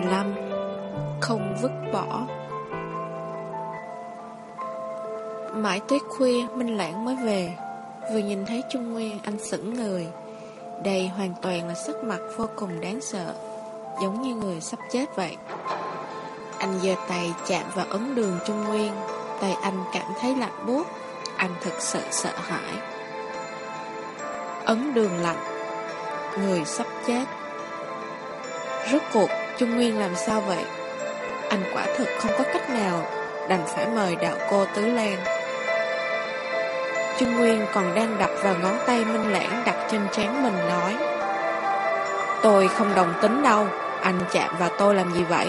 15 Không vứt bỏ. Mãi tới khuya, Minh Lãng mới về. Vừa nhìn thấy Trung Nguyên, anh sững người. Đây hoàn toàn là sắc mặt vô cùng đáng sợ, Giống như người sắp chết vậy. Anh giơ tay chạm vào ấn đường Trung Nguyên, Tay anh cảm thấy lạnh buốt. Anh thực sự sợ hãi. Ấn đường lạnh. Người sắp chết. Rốt cuộc Trung Nguyên làm sao vậy? Anh quả thực không có cách nào Đành phải mời đạo cô Tứ Lan. Trung Nguyên còn đang đập vào ngón tay Minh Lãng đặt trên trán mình nói, Tôi không đồng tính đâu, Anh chạm vào tôi làm gì vậy?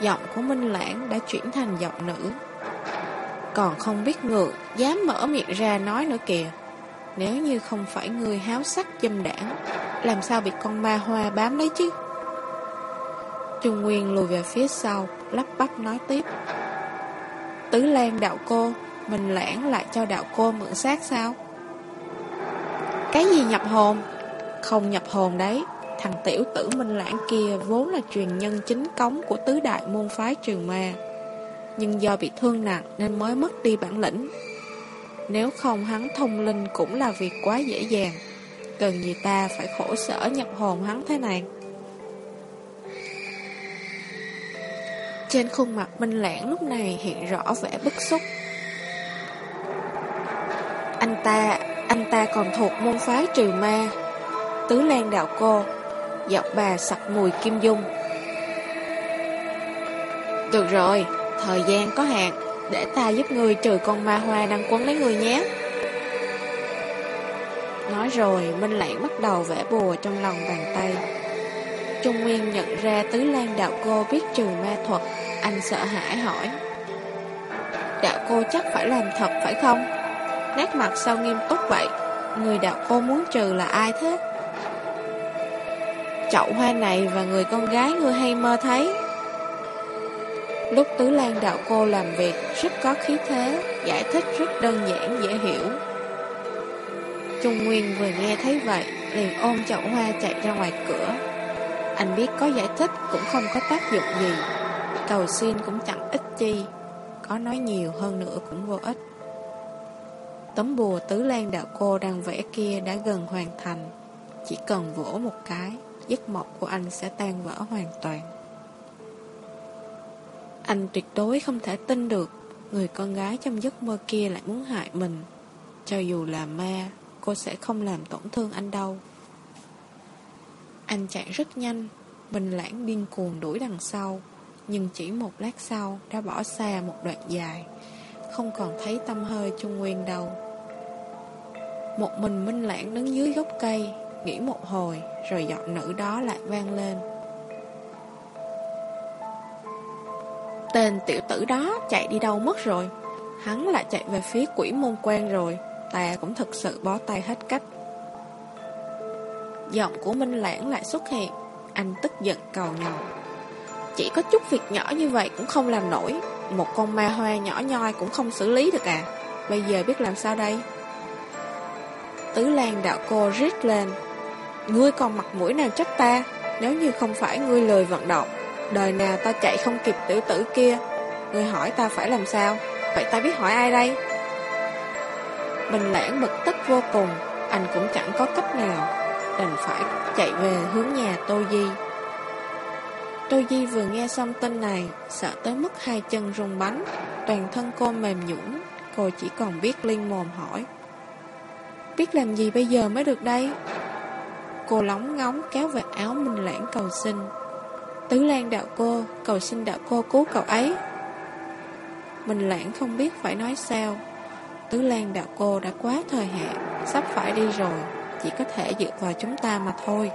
Giọng của Minh Lãng đã chuyển thành giọng nữ. Còn không biết ngược, Dám mở miệng ra nói nữa kìa. Nếu như không phải người háo sắc dâm đảng, Làm sao bị con ma hoa bám lấy chứ? Trung Nguyên lùi về phía sau, Lắp bắp nói tiếp. Tứ Lan đạo cô, Mình lãng lại cho đạo cô mượn xác sao? Cái gì nhập hồn? Không nhập hồn đấy. Thằng tiểu tử Minh Lãng kia Vốn là truyền nhân chính cống Của tứ đại môn phái trường ma. Nhưng do bị thương nặng Nên mới mất đi bản lĩnh. Nếu không hắn thông linh Cũng là việc quá dễ dàng. Cần gì ta phải khổ sở nhập hồn hắn thế này? Trên khuôn mặt Minh Lãng lúc này hiện rõ vẻ bức xúc. Anh ta, anh ta còn thuộc môn phái trừ ma. Tứ Lan đạo cô, giọng bà sặc mùi kim dung. Được rồi, thời gian có hạn, để ta giúp người trừ con ma hoa đang quấn lấy người nhé. Nói rồi, Minh Lãng bắt đầu vẽ bùa trong lòng bàn tay. Trung Nguyên nhận ra Tứ Lan đạo cô biết trừ ma thuật, anh sợ hãi hỏi Đạo cô chắc phải làm thật phải không? Nét mặt sao nghiêm túc vậy? Người đạo cô muốn trừ là ai thế? Chậu hoa này và người con gái ngươi hay mơ thấy Lúc Tứ Lan đạo cô làm việc, rất có khí thế, Giải thích rất đơn giản, dễ hiểu Trung Nguyên vừa nghe thấy vậy, Liền ôm chậu hoa chạy ra ngoài cửa anh biết có giải thích cũng không có tác dụng gì. Cầu xin cũng chẳng ích chi. Có nói nhiều hơn nữa cũng vô ích. Tấm bùa tứ lan đạo cô đang vẽ kia đã gần hoàn thành. Chỉ cần vỗ một cái, Giấc mộng của anh sẽ tan vỡ hoàn toàn. Anh tuyệt đối không thể tin được Người con gái trong giấc mơ kia lại muốn hại mình. Cho dù là ma, Cô sẽ không làm tổn thương anh đâu. Anh chạy rất nhanh, Bình lãng điên cuồng đuổi đằng sau, nhưng chỉ một lát sau đã bỏ xa một đoạn dài, Không còn thấy tâm hơi Trung Nguyên đâu. Một mình Minh Lãng đứng dưới gốc cây, Nghĩ một hồi, Rồi giọng nữ đó lại vang lên. Tên tiểu tử đó chạy đi đâu mất rồi? Hắn lại chạy về phía quỷ môn quan rồi, Ta cũng thực sự bó tay hết cách. Giọng của Minh Lãng lại xuất hiện. Anh tức giận cầu nhau chỉ có chút việc nhỏ như vậy cũng không làm nổi. Một con ma hoa nhỏ nhoi cũng không xử lý được à. Bây giờ biết làm sao đây? Tứ Lan đạo cô rít lên. Ngươi còn mặt mũi nào trách ta? Nếu như không phải ngươi lười vận động, Đời nào ta chạy không kịp tiểu tử kia? Ngươi hỏi ta phải làm sao? Vậy ta biết hỏi ai đây? Bình lãng bực tức vô cùng. Anh cũng chẳng có cách nào. Đành phải chạy về hướng nhà Tô Di Tô Di vừa nghe xong tin này, sợ tới mức hai chân rung bánh, toàn thân cô mềm nhũn, cô chỉ còn biết liên mồm hỏi. Biết làm gì bây giờ mới được đây? Cô lóng ngóng kéo vạt áo Minh Lãng cầu xin. Tứ Lan đạo cô, cầu xin đạo cô cứu cậu ấy. Minh Lãng không biết phải nói sao. Tứ Lan đạo cô đã quá thời hạn, sắp phải đi rồi, chỉ có thể dựa vào chúng ta mà thôi.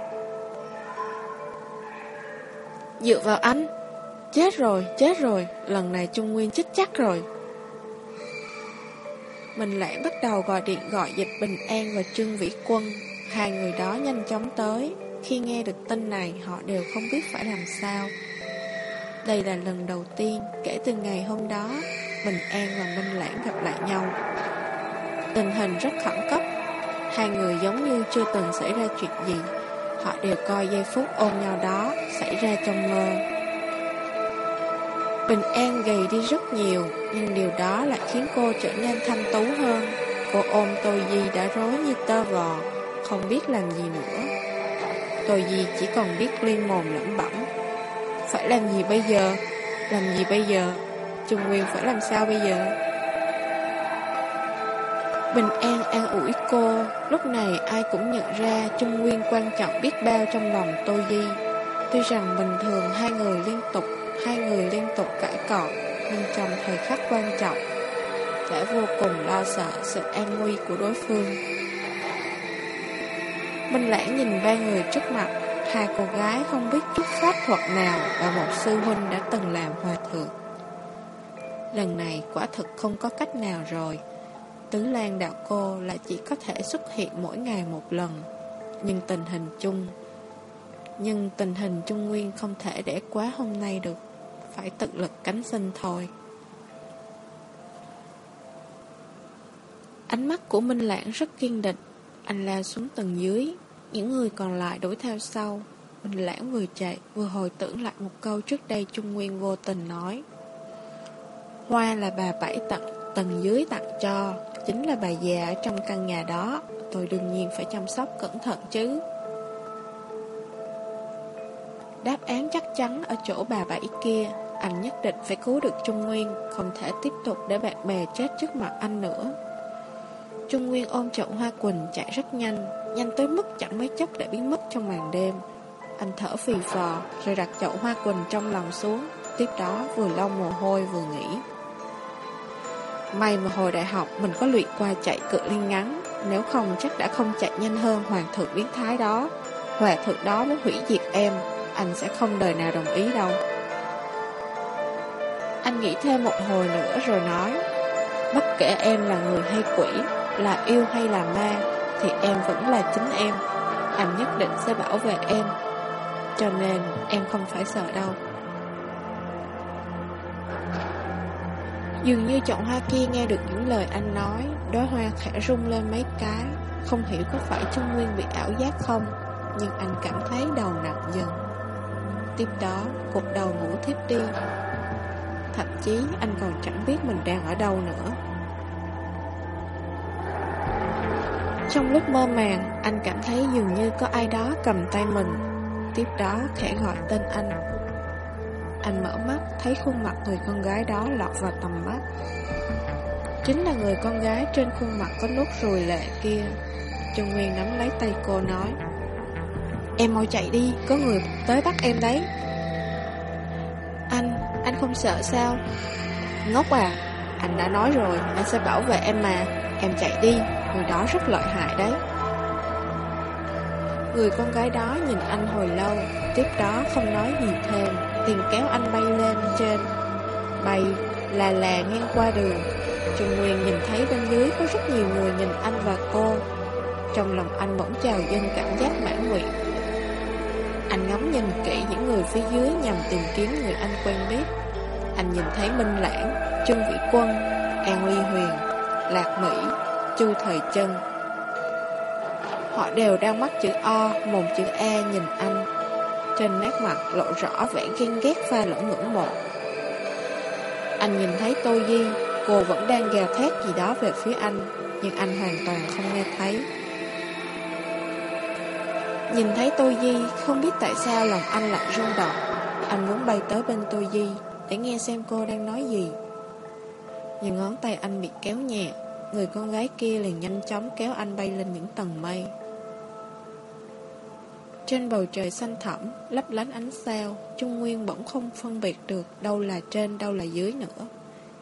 Dựa vào anh. Chết rồi, chết rồi. Lần này Trung Nguyên chết chắc rồi. Mình lãng bắt đầu gọi điện gọi dịch Bình An và Trương Vĩ Quân. Hai người đó nhanh chóng tới. Khi nghe được tin này Họ đều không biết phải làm sao. Đây là lần đầu tiên Kể từ ngày hôm đó Bình An và Minh Lãng gặp lại nhau. Tình hình rất khẩn cấp. Hai người giống như chưa từng xảy ra chuyện gì Họ đều coi giây phút ôm nhau đó xảy ra trong mơ. Bình An gầy đi rất nhiều, nhưng điều đó lại khiến cô trở nên thanh tú hơn. Cô ôm Tô Di đã rối như tơ vò, không biết làm gì nữa. Tô Di chỉ còn biết liên mồm lẩm bẩm. Phải làm gì bây giờ? Làm gì bây giờ? Trung Nguyên phải làm sao bây giờ? Bình An an ủi cô, lúc này ai cũng nhận ra Trung Nguyên quan trọng biết bao trong lòng Tô Di. Tuy rằng bình thường hai người liên tục, hai người liên tục cãi cọ, nhưng trong thời khắc quan trọng, đã vô cùng lo sợ sự an nguy của đối phương. Minh Lãng nhìn ba người trước mặt, hai cô gái không biết chút pháp thuật nào và một sư huynh đã từng làm hòa thượng. Lần này quả thực không có cách nào rồi. Tứ Lan đạo cô lại chỉ có thể xuất hiện mỗi ngày một lần. Nhưng tình hình chung, Nhưng tình hình Trung Nguyên không thể để quá hôm nay được. Phải tự lực cánh sinh thôi. Ánh mắt của Minh Lãng rất kiên định. Anh lao xuống tầng dưới. Những người còn lại đuổi theo sau. Minh Lãng vừa chạy, vừa hồi tưởng lại một câu trước đây Trung Nguyên vô tình nói. Hoa là bà Bảy tặng, tầng dưới tặng cho. Chính là bà già ở trong căn nhà đó. Tôi đương nhiên phải chăm sóc cẩn thận chứ. Đáp án chắc chắn ở chỗ bà Bảy kia. Anh nhất định phải cứu được Trung Nguyên, Không thể tiếp tục để bạn bè chết trước mặt anh nữa. Trung Nguyên ôm chậu hoa quỳnh chạy rất nhanh Nhanh tới mức chẳng mấy chốc đã biến mất trong màn đêm. Anh thở phì phò, Rồi đặt chậu hoa quỳnh trong lòng xuống. Tiếp đó vừa lau mồ hôi vừa nghĩ May mà hồi đại học mình có luyện qua chạy cự ly ngắn, Nếu không chắc đã không chạy nhanh hơn hoàng thượng biến thái đó. Hòa thượng đó muốn hủy diệt em, Anh sẽ không đời nào đồng ý đâu. Anh nghĩ thêm một hồi nữa rồi nói, Bất kể em là người hay quỷ, Là yêu hay là ma, Thì em vẫn là chính em. Anh nhất định sẽ bảo vệ em, Cho nên em không phải sợ đâu. Dường như chọn hoa kia nghe được những lời anh nói, Đóa hoa khẽ rung lên mấy cái. Không hiểu có phải Trung Nguyên bị ảo giác không, Nhưng anh cảm thấy đầu nặng dần. Tiếp đó cục đầu ngủ thiếp đi. Thậm chí, anh còn chẳng biết mình đang ở đâu nữa. Trong lúc mơ màng, Anh cảm thấy dường như có ai đó cầm tay mình. Tiếp đó, khẽ gọi tên anh anh mở mắt thấy khuôn mặt người con gái đó lọt vào tầm mắt. Chính là người con gái trên khuôn mặt có nốt ruồi lệ kia. Trung Nguyên nắm lấy tay cô nói Em mau chạy đi, có người tới bắt em đấy. Anh, anh không sợ sao? Ngốc à, anh đã nói rồi, anh sẽ bảo vệ em mà Em chạy đi, người đó rất lợi hại đấy. Người con gái đó nhìn anh hồi lâu Tiếp đó không nói gì thêm liền kéo anh bay lên trên Bay là là ngang qua đường. Trần Nguyên nhìn thấy bên dưới có rất nhiều người nhìn anh và cô. Trong lòng anh bỗng trào dâng cảm giác mãn nguyện. Anh ngắm nhìn kỹ những người phía dưới nhằm tìm kiếm người anh quen biết. Anh nhìn thấy Minh Lãng, Trương Vĩ Quân, An Ly Huyền, Lạc Mỹ, Chu Thời Trân. Họ đều đang mắt chữ O, mồm chữ E nhìn anh trên nét mặt lộ rõ vẻ ghen ghét pha lẫn ngưỡng mộ. Anh nhìn thấy Tô Di, Cô vẫn đang gào thét gì đó về phía anh, Nhưng anh hoàn toàn không nghe thấy. Nhìn thấy Tô Di, Không biết tại sao lòng anh lại rung động. Anh muốn bay tới bên Tô Di Để nghe xem cô đang nói gì. Nhưng ngón tay anh bị kéo nhẹ, Người con gái kia liền nhanh chóng kéo anh bay lên những tầng mây trên bầu trời xanh thẳm, lấp lánh ánh sao, Trung Nguyên bỗng không phân biệt được đâu là trên, đâu là dưới nữa.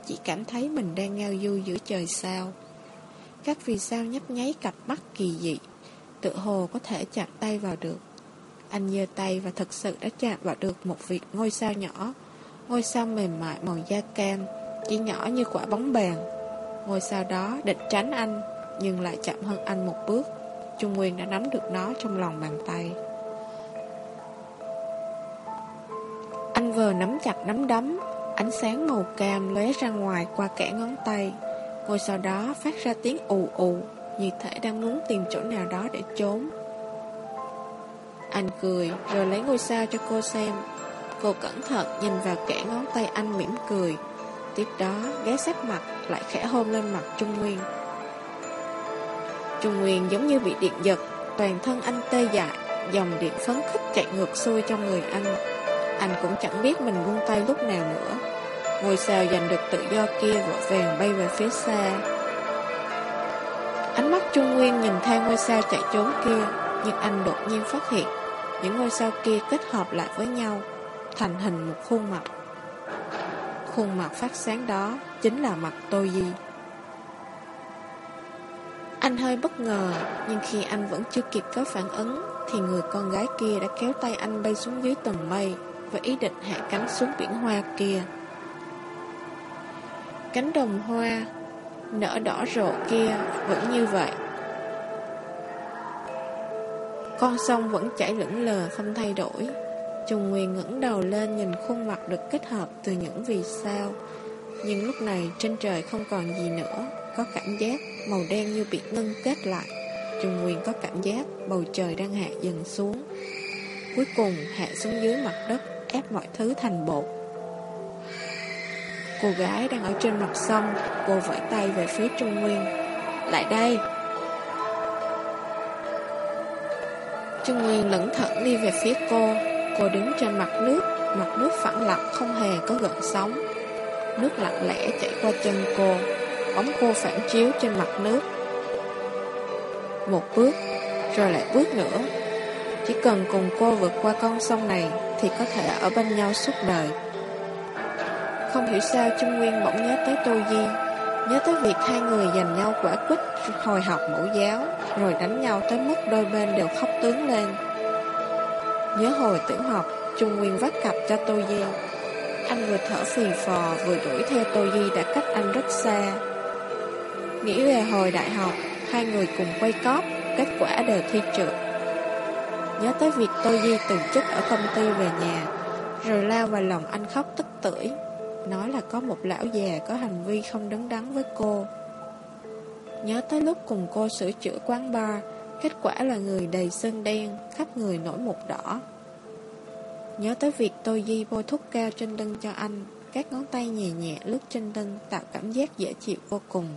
Chỉ cảm thấy mình đang ngao du giữa trời sao. Các vì sao nhấp nháy cặp mắt kỳ dị, tự hồ có thể chạm tay vào được. Anh giơ tay và thật sự đã chạm vào được một việc ngôi sao nhỏ, ngôi sao mềm mại màu da cam, chỉ nhỏ như quả bóng bàn. Ngôi sao đó định tránh anh, nhưng lại chậm hơn anh một bước. Trung Nguyên đã nắm được nó trong lòng bàn tay. Vờ nắm chặt nắm đấm, Ánh sáng màu cam lóe ra ngoài qua kẻ ngón tay. Ngôi sau đó phát ra tiếng ù ù, Như thể đang muốn tìm chỗ nào đó để trốn. Anh cười, rồi lấy ngôi sao cho cô xem. Cô cẩn thận nhìn vào kẻ ngón tay anh mỉm cười. Tiếp đó, ghé sát mặt, Lại khẽ hôn lên mặt Trung Nguyên. Trung Nguyên giống như bị điện giật, Toàn thân anh tê dại, Dòng điện phấn khích chạy ngược xuôi trong người anh. Anh cũng chẳng biết mình buông tay lúc nào nữa. Ngôi sao giành được tự do kia vội vàng bay về phía xa. Ánh mắt Trung Nguyên nhìn theo ngôi sao chạy trốn kia, Nhưng anh đột nhiên phát hiện Những ngôi sao kia kết hợp lại với nhau, Thành hình một khuôn mặt. Khuôn mặt phát sáng đó Chính là mặt Tô Di. Anh hơi bất ngờ, Nhưng khi anh vẫn chưa kịp có phản ứng, Thì người con gái kia đã kéo tay anh bay xuống dưới tầng mây. Và ý định hạ cánh xuống biển hoa kia. Cánh đồng hoa Nở đỏ rộ kia Vẫn như vậy. Con sông vẫn chảy lững lờ, không thay đổi. Trùng Nguyên ngẩng đầu lên nhìn khuôn mặt được kết hợp từ những vì sao. Nhưng lúc này trên trời không còn gì nữa, Có cảm giác màu đen như bị ngưng kết lại. Trùng Nguyên có cảm giác bầu trời đang hạ dần xuống. Cuối cùng hạ xuống dưới mặt đất. Ép mọi thứ thành bột. Cô gái đang ở trên mặt sông, Cô vẫy tay về phía Trung Nguyên. Lại đây. Trung Nguyên lẩn thận đi về phía cô. Cô đứng trên mặt nước Mặt nước phẳng lặng không hề có gợn sóng. Nước lặng lẽ chảy qua chân cô, Bóng cô phản chiếu trên mặt nước. Một bước, Rồi lại bước nữa. Chỉ cần cùng cô vượt qua con sông này thì có thể ở bên nhau suốt đời Không hiểu sao Trung Nguyên bỗng nhớ tới Tô Di Nhớ tới việc hai người giành nhau quả quýt Hồi học mẫu giáo Rồi đánh nhau tới mức đôi bên đều khóc tướng lên Nhớ hồi tiểu học, Trung Nguyên vắt cặp cho Tô Di. Anh vừa thở phì phò vừa đuổi theo Tô Di đã cách anh rất xa. Nghĩ về hồi đại học, hai người cùng quay cóp, kết quả đều thi trượt. Nhớ tới việc Tô Di từ chức ở công ty về nhà, rồi lao vào lòng anh khóc tức tưởi, nói là có một lão già có hành vi không đứng đắn với cô. Nhớ tới lúc cùng cô sửa chữa quán bar, Kết quả là người đầy sơn đen, khắp người nổi mụn đỏ. Nhớ tới việc tôi di bôi thuốc cao trên lưng cho anh, các ngón tay nhẹ nhẹ lướt trên lưng tạo cảm giác dễ chịu vô cùng.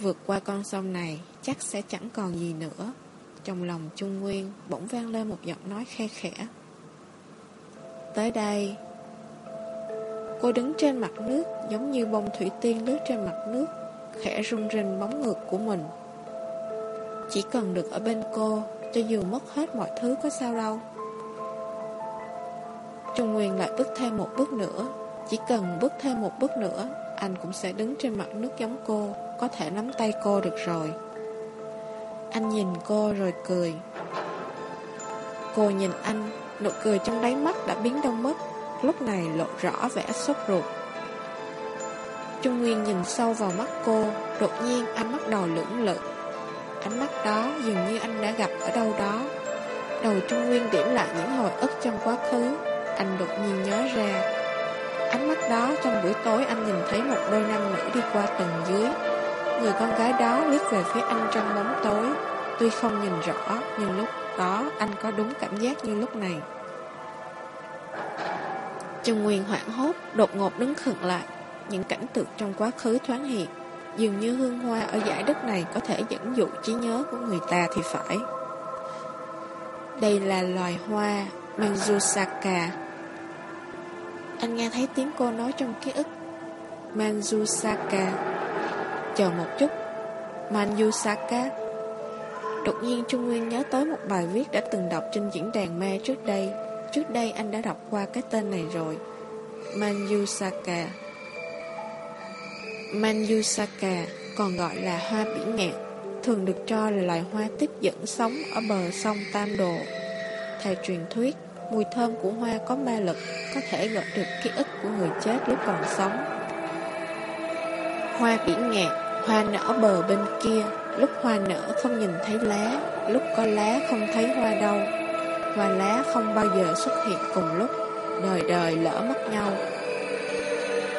Vượt qua con sông này, chắc sẽ chẳng còn gì nữa. Trong lòng Trung Nguyên bỗng vang lên một giọng nói khe khẽ. Tới đây, cô đứng trên mặt nước giống như bông thủy tiên lướt trên mặt nước, khẽ rung rinh bóng ngược của mình. Chỉ cần được ở bên cô Cho dù mất hết mọi thứ có sao đâu Trung Nguyên lại bước thêm một bước nữa Chỉ cần bước thêm một bước nữa Anh cũng sẽ đứng trên mặt nước giống cô Có thể nắm tay cô được rồi anh nhìn cô rồi cười. Cô nhìn anh, Nụ cười trong đáy mắt đã biến đâu mất. Lúc này lộ rõ vẻ sốt ruột. Trung Nguyên nhìn sâu vào mắt cô, Đột nhiên anh bắt đầu lưỡng lự Ánh mắt đó dường như anh đã gặp ở đâu đó. Đầu Trung Nguyên điểm lại những hồi ức trong quá khứ. Anh đột nhiên nhớ ra. Ánh mắt đó trong buổi tối anh nhìn thấy một đôi nam nữ đi qua tầng dưới. Người con gái đó liếc về phía anh trong bóng tối Tuy không nhìn rõ, Nhưng lúc đó anh có đúng cảm giác như lúc này Trần Nguyên hoảng hốt, Đột ngột đứng khựng lại Những cảnh tượng trong quá khứ thoáng hiện, Dường như hương hoa ở giải đất này có thể dẫn dụ trí nhớ của người ta thì phải. Đây là loài hoa Manjusaka. Anh nghe thấy tiếng cô nói trong ký ức. Manjusaka. Chờ một chút. Manjusaka. Đột nhiên Trung Nguyên nhớ tới một bài viết đã từng đọc trên diễn đàn ma trước đây. Trước đây anh đã đọc qua cái tên này rồi. Manjusaka. Manjusaka còn gọi là hoa biển ngạn, thường được cho là loài hoa tiếp dẫn sống ở bờ sông Tam Đồ. Theo truyền thuyết, mùi thơm của hoa có ma lực, có thể gợi được ký ức của người chết lúc còn sống. Hoa biển ngạn, hoa nở bờ bên kia, lúc hoa nở không nhìn thấy lá, lúc có lá không thấy hoa đâu. Hoa lá không bao giờ xuất hiện cùng lúc, đời đời lỡ mất nhau.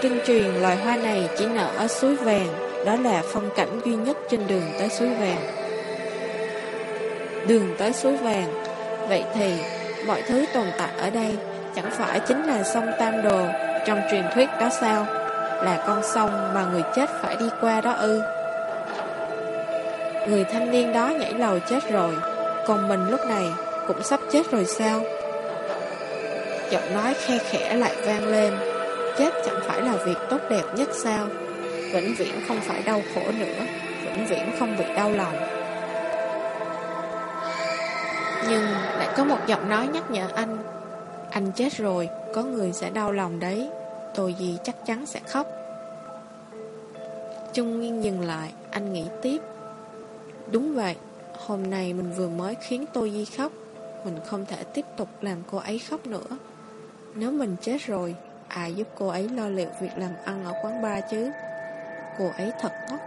Kinh truyền loài hoa này chỉ nở ở suối vàng, đó là phong cảnh duy nhất trên đường tới suối vàng. đường tới suối vàng. Vậy thì, mọi thứ tồn tại ở đây chẳng phải chính là sông Tam Đồ trong truyền thuyết đó sao? Là con sông mà người chết phải đi qua đó ư? Người thanh niên đó nhảy lầu chết rồi, còn mình lúc này cũng sắp chết rồi sao? Giọng nói khe khẽ lại vang lên, chết chẳng phải là việc tốt đẹp nhất sao? Vĩnh viễn không phải đau khổ nữa, vĩnh viễn không bị đau lòng. Nhưng lại có một giọng nói nhắc nhở anh Anh chết rồi Có người sẽ đau lòng đấy Tôi gì chắc chắn sẽ khóc. Trung Nguyên dừng lại, Anh nghĩ tiếp. Đúng vậy, Hôm nay mình vừa mới khiến tôi Di khóc. Mình không thể tiếp tục làm cô ấy khóc nữa. Nếu mình chết rồi, Ai giúp cô ấy lo liệu việc làm ăn ở quán bar chứ? Cô ấy thật ngốc,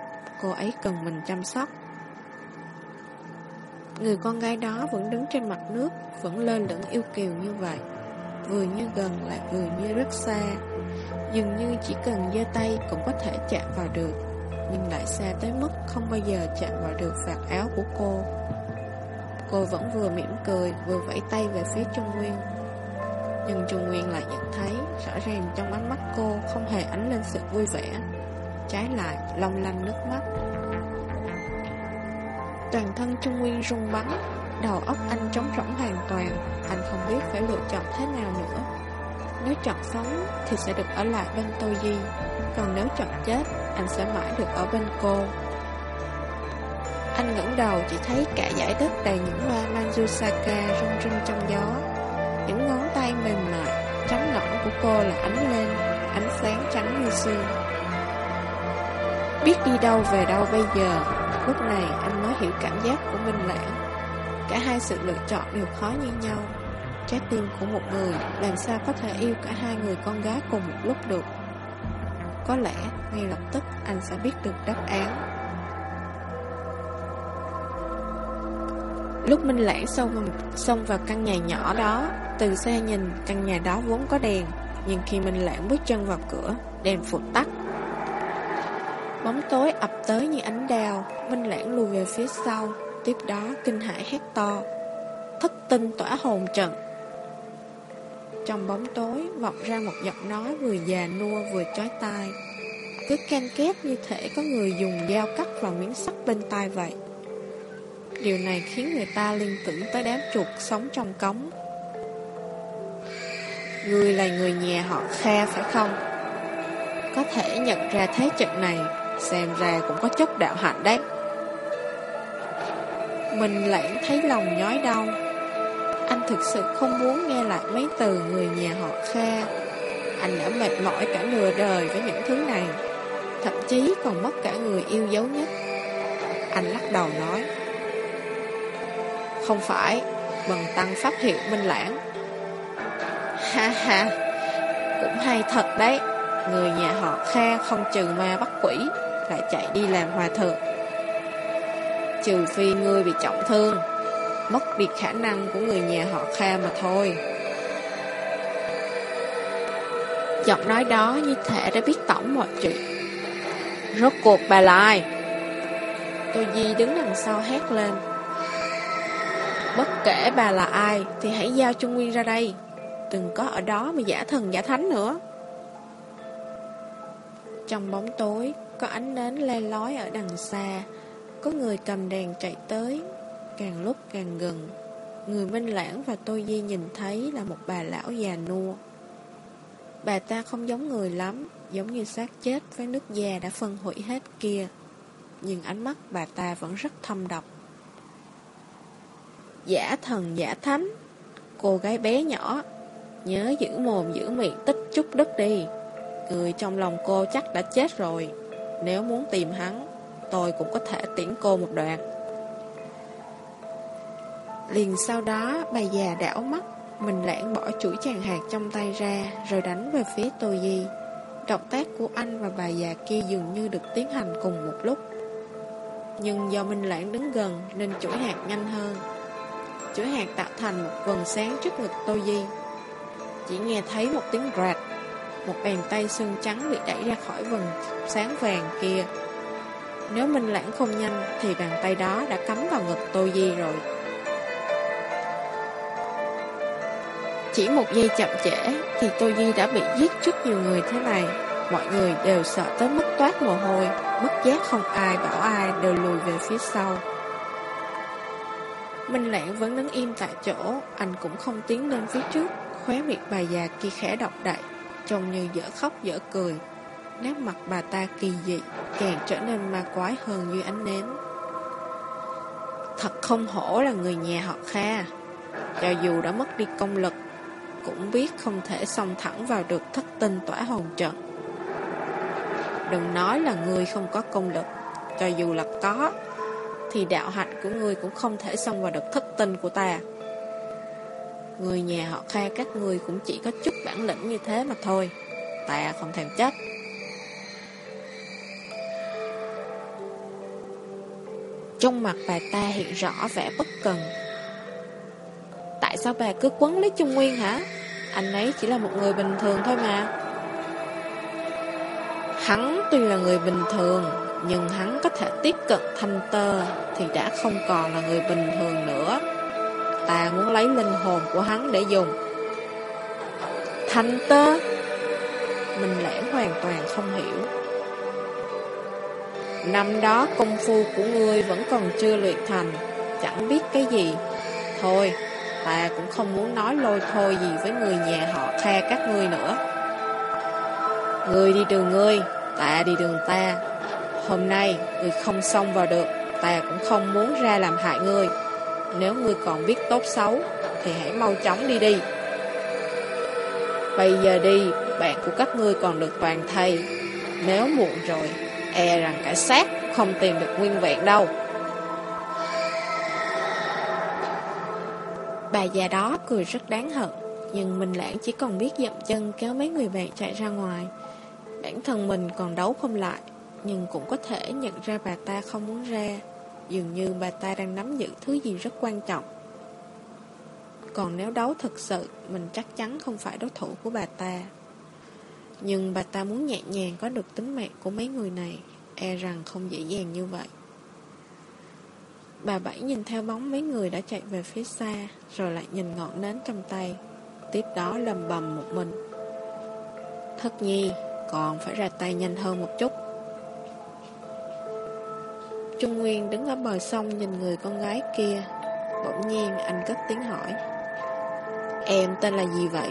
Cô ấy cần mình chăm sóc. Người con gái đó vẫn đứng trên mặt nước, Vẫn lên lửng yêu kiều như vậy, Vừa như gần lại vừa như rất xa. Dường như chỉ cần giơ tay cũng có thể chạm vào được. Nhưng lại xa tới mức không bao giờ chạm vào được vạt áo của cô. Cô vẫn vừa mỉm cười, Vừa vẫy tay về phía Trung Nguyên. Nhưng Trung Nguyên lại nhận thấy Rõ ràng trong ánh mắt cô Không hề ánh lên sự vui vẻ. Trái lại, long lanh nước mắt. Toàn thân Trung Nguyên rung bắn, Đầu óc anh trống rỗng hoàn toàn. Anh không biết phải lựa chọn thế nào nữa. Nếu chọn sống Thì sẽ được ở lại bên tôi Di Còn nếu chọn chết, Anh sẽ mãi được ở bên cô. Anh ngẩng đầu chỉ thấy cả dải đất đầy những hoa Manjusaka rung rung trong gió. Những ngón tay mềm mại, Trắng nõn của cô là ánh lên, Ánh sáng trắng như xương Biết đi đâu về đâu bây giờ, Lúc này anh mới hiểu cảm giác của mình Lãng Cả hai sự lựa chọn đều khó như nhau. Trái tim của một người Làm sao có thể yêu cả hai người con gái cùng một lúc được? Có lẽ ngay lập tức anh sẽ biết được đáp án. Lúc Minh Lãng xông vào, xông vào căn nhà nhỏ đó Từ xa nhìn căn nhà đó vốn có đèn Nhưng khi Minh Lãng bước chân vào cửa Đèn phụt tắt. Bóng tối ập tới như ánh đào Minh lãng lùi về phía sau Tiếp đó kinh hãi hét to. Thất tinh tỏa hồn trận. Trong bóng tối vọng ra một giọng nói vừa già nua vừa chói tai. Cứ can két như thể có người dùng dao cắt vào miếng sắt bên tai vậy. Điều này khiến người ta liên tưởng tới đám chuột sống trong cống. Người là người nhà họ Kha phải không? Có thể nhận ra thế trận này, Xem ra cũng có chất đạo hạnh đấy. Mình lãng thấy lòng nhói đau thực sự không muốn nghe lại mấy từ người nhà họ Kha. Anh đã mệt mỏi cả nửa đời với những thứ này Thậm chí còn mất cả người yêu dấu nhất. Anh lắc đầu nói Không phải Bần tăng pháp hiệu Minh Lãng. Ha ha Cũng hay thật đấy. Người nhà họ Kha không trừ ma bắt quỷ lại chạy đi làm hòa thượng. Trừ phi ngươi bị trọng thương, mất đi khả năng của người nhà họ Kha mà thôi. Giọng nói đó như thể đã biết tổng mọi chuyện. Rốt cuộc bà là ai? Tô Di đứng đằng sau hét lên. Bất kể bà là ai thì hãy giao Trung Nguyên ra đây. Đừng có ở đó mà giả thần giả thánh nữa. Trong bóng tối, có ánh nến le lói ở đằng xa Có người cầm đèn chạy tới Càng lúc càng gần, Người Minh Lãng và Tô Di nhìn thấy là một bà lão già nua. Bà ta không giống người lắm, Giống như xác chết với nước da đã phân hủy hết kia, Nhưng ánh mắt bà ta vẫn rất thâm độc. Giả thần, giả thánh, Cô gái bé nhỏ, Nhớ giữ mồm, giữ miệng tích chút đất đi. Người trong lòng cô chắc đã chết rồi, nếu muốn tìm hắn, Tôi cũng có thể tiễn cô một đoạn. Liền sau đó, bà già đảo mắt, Mình lãng bỏ chuỗi tràng hạt trong tay ra, Rồi đánh về phía Tô Di. Động tác của anh và bà già kia dường như được tiến hành cùng một lúc. Nhưng do Minh Lãng đứng gần, Nên chuỗi hạt nhanh hơn. Chuỗi hạt tạo thành một vần sáng trước ngực Tô Di. Chỉ nghe thấy một tiếng rạch, một bàn tay xương trắng bị đẩy ra khỏi vần sáng vàng kia. Nếu Minh Lãng không nhanh, Thì bàn tay đó đã cắm vào ngực Tô Di rồi. Chỉ một giây chậm trễ thì Tô Di đã bị giết trước nhiều người thế này. Mọi người đều sợ tới mức toát mồ hôi, bất giác không ai bảo ai đều lùi về phía sau. Minh Lãng vẫn đứng im tại chỗ, anh cũng không tiến lên phía trước, khóe miệng bà già kia khẽ động đậy, trông như dở khóc dở cười. Nét mặt bà ta kỳ dị, càng trở nên ma quái hơn như ánh nến. Thật không hổ là người nhà họ Kha, cho dù đã mất đi công lực, cũng biết không thể xông thẳng vào được thất tinh tỏa hồn trận. Đừng nói là người không có công lực, cho dù là có, thì đạo hạnh của ngươi cũng không thể xông vào được thất tinh của ta. Người nhà họ Kha các ngươi cũng chỉ có chút bản lĩnh như thế mà thôi. Ta không thèm chết. Trong mặt bà ta hiện rõ vẻ bất cần. Tại sao bà cứ quấn lấy Trung Nguyên hả? Anh ấy chỉ là một người bình thường thôi mà. Hắn tuy là người bình thường, nhưng hắn có thể tiếp cận thanh tơ thì đã không còn là người bình thường nữa. Ta muốn lấy linh hồn của hắn để dùng. Thanh tơ? Mình lẽ hoàn toàn không hiểu. Năm đó công phu của ngươi vẫn còn chưa luyện thành, chẳng biết cái gì. Thôi, ta cũng không muốn nói lôi thôi gì với người nhà họ kha các ngươi nữa. Ngươi đi đường ngươi, ta đi đường ta. Hôm nay, ngươi không xông vào được, ta cũng không muốn ra làm hại ngươi. Nếu ngươi còn biết tốt xấu, thì hãy mau chóng đi đi. Bây giờ đi, bạn của các ngươi còn được toàn thầy. Nếu muộn rồi, e rằng cả xác không tìm được nguyên vẹn đâu. Bà già đó cười rất đáng hận, nhưng mình Lãng chỉ còn biết dậm chân kéo mấy người bạn chạy ra ngoài. Bản thân mình còn đấu không lại, nhưng cũng có thể nhận ra bà ta không muốn ra. Dường như bà ta đang nắm giữ thứ gì rất quan trọng. Còn nếu đấu thật sự, mình chắc chắn không phải đối thủ của bà ta. Nhưng bà ta muốn nhẹ nhàng có được tính mạng của mấy người này, e rằng không dễ dàng như vậy. Bà Bảy nhìn theo bóng mấy người đã chạy về phía xa, rồi lại nhìn ngọn nến trong tay. Tiếp đó lầm bầm một mình. Thất nhi, còn phải ra tay nhanh hơn một chút. Trung Nguyên đứng ở bờ sông nhìn người con gái kia. Bỗng nhiên anh cất tiếng hỏi. Em tên là gì vậy?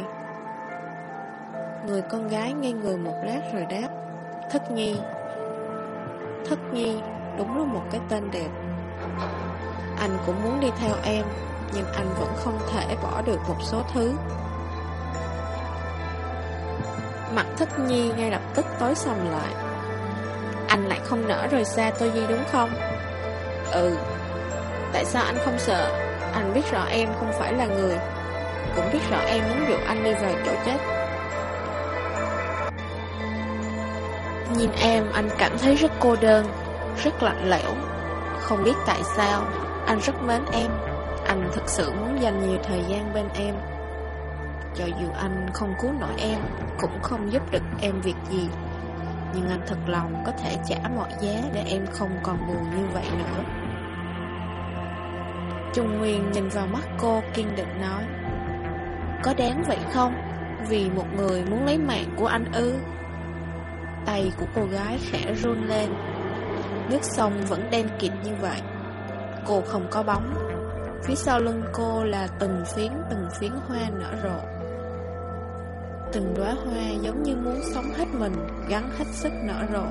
Người con gái ngây người một lát rồi đáp. Thất nhi. Thất nhi, đúng là một cái tên đẹp. Anh cũng muốn đi theo em, Nhưng anh vẫn không thể bỏ được một số thứ. Mặt thích nhi ngay lập tức tối sầm lại. Anh lại không nỡ rời xa tôi Di đúng không? Ừ. Tại sao anh không sợ? Anh biết rõ em không phải là người. Cũng biết rõ em muốn dụ anh đi vào chỗ chết. Nhìn em, anh cảm thấy rất cô đơn, Rất lạnh lẽo. Không biết tại sao anh rất mến em. Anh thực sự muốn dành nhiều thời gian bên em. Cho dù anh không cứu nổi em, Cũng không giúp được em việc gì. Nhưng anh thật lòng có thể trả mọi giá Để em không còn buồn như vậy nữa. Trung Nguyên nhìn vào mắt cô kiên định nói, Có đáng vậy không? Vì một người muốn lấy mạng của anh ư. Tay của cô gái khẽ run lên. Nước sông vẫn đen kịt như vậy. Cô không có bóng. Phía sau lưng cô là từng phiến từng phiến hoa nở rộ. Từng đóa hoa giống như muốn sống hết mình, Gắn hết sức nở rộ.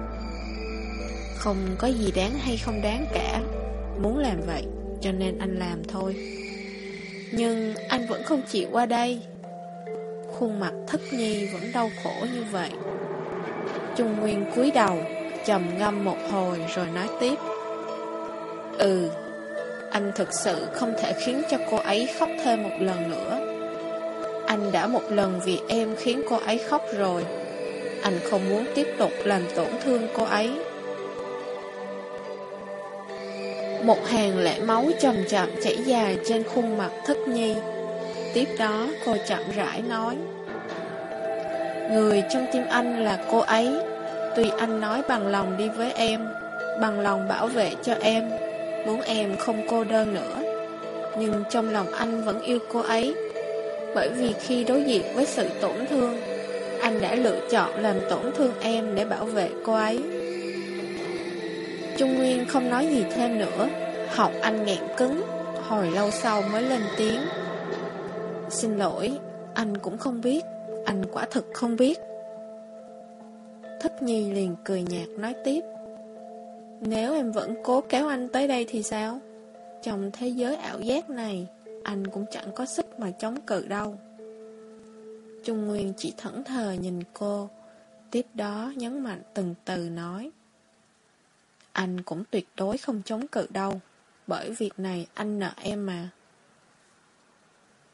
Không có gì đáng hay không đáng cả. Muốn làm vậy, Cho nên anh làm thôi. Nhưng anh vẫn không chịu qua đây. Khuôn mặt thất nhi vẫn đau khổ như vậy. Trung Nguyên cúi đầu trầm ngâm một hồi rồi nói tiếp. Ừ anh thực sự không thể khiến cho cô ấy khóc thêm một lần nữa. Anh đã một lần vì em khiến cô ấy khóc rồi. Anh không muốn tiếp tục làm tổn thương cô ấy. Một hàng lệ máu chậm chậm chảy dài trên khuôn mặt thất nhi. Tiếp đó cô chậm rãi nói, Người trong tim anh là cô ấy. Tuy anh nói bằng lòng đi với em, Bằng lòng bảo vệ cho em, Muốn em không cô đơn nữa. Nhưng trong lòng anh vẫn yêu cô ấy, Bởi vì khi đối diện với sự tổn thương, Anh đã lựa chọn làm tổn thương em để bảo vệ cô ấy. Trung Nguyên không nói gì thêm nữa Học anh nghẹn cứng, Hồi lâu sau mới lên tiếng. Xin lỗi, Anh cũng không biết, Anh quả thực không biết. Thất Nhi liền cười nhạt nói tiếp. Nếu em vẫn cố kéo anh tới đây thì sao? Trong thế giới ảo giác này, Anh cũng chẳng có sức mà chống cự đâu. Trung Nguyên chỉ thẫn thờ nhìn cô, Tiếp đó nhấn mạnh từng từ nói. Anh cũng tuyệt đối không chống cự đâu, Bởi việc này anh nợ em mà.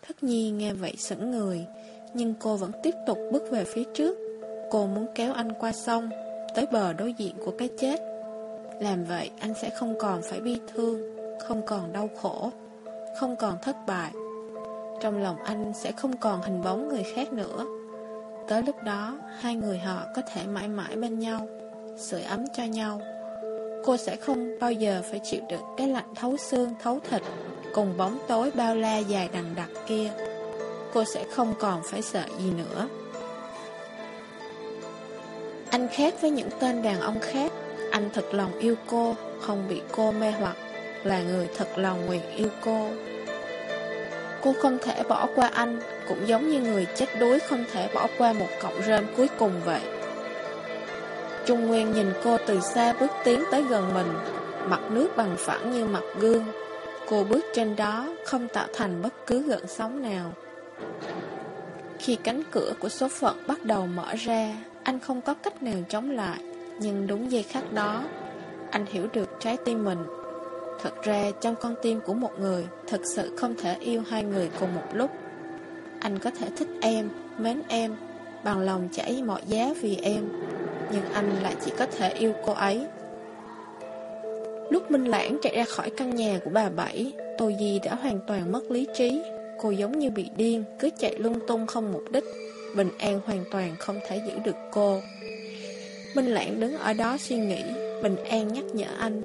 Thất Nhi nghe vậy sững người, Nhưng cô vẫn tiếp tục bước về phía trước. Cô muốn kéo anh qua sông, Tới bờ đối diện của cái chết. Làm vậy, anh sẽ không còn phải bi thương, Không còn đau khổ, Không còn thất bại. Trong lòng anh sẽ không còn hình bóng người khác nữa. Tới lúc đó, Hai người họ có thể mãi mãi bên nhau, Sưởi ấm cho nhau. Cô sẽ không bao giờ phải chịu được Cái lạnh thấu xương, thấu thịt, Cùng bóng tối bao la dài đằng đặc kia. Cô sẽ không còn phải sợ gì nữa. Anh khác với những tên đàn ông khác. Anh thật lòng yêu cô, Không bị cô mê hoặc. Là người thật lòng nguyện yêu cô. Cô không thể bỏ qua anh, Cũng giống như người chết đuối Không thể bỏ qua một cọng rơm cuối cùng vậy. Trung Nguyên nhìn cô từ xa bước tiến tới gần mình, Mặt nước bằng phẳng như mặt gương. Cô bước trên đó, Không tạo thành bất cứ gợn sóng nào. Khi cánh cửa của số phận bắt đầu mở ra anh không có cách nào chống lại, Nhưng đúng giây khắc đó, Anh hiểu được trái tim mình. Thật ra trong con tim của một người, Thật sự không thể yêu hai người cùng một lúc. Anh có thể thích em, Mến em, Bằng lòng chảy mọi giá vì em, Nhưng anh lại chỉ có thể yêu cô ấy. Lúc Minh Lãng chạy ra khỏi căn nhà của bà Bảy, Tô Di đã hoàn toàn mất lý trí. Cô giống như bị điên, Cứ chạy lung tung không mục đích. Bình An hoàn toàn không thể giữ được cô. Minh Lãng đứng ở đó suy nghĩ, Bình An nhắc nhở anh.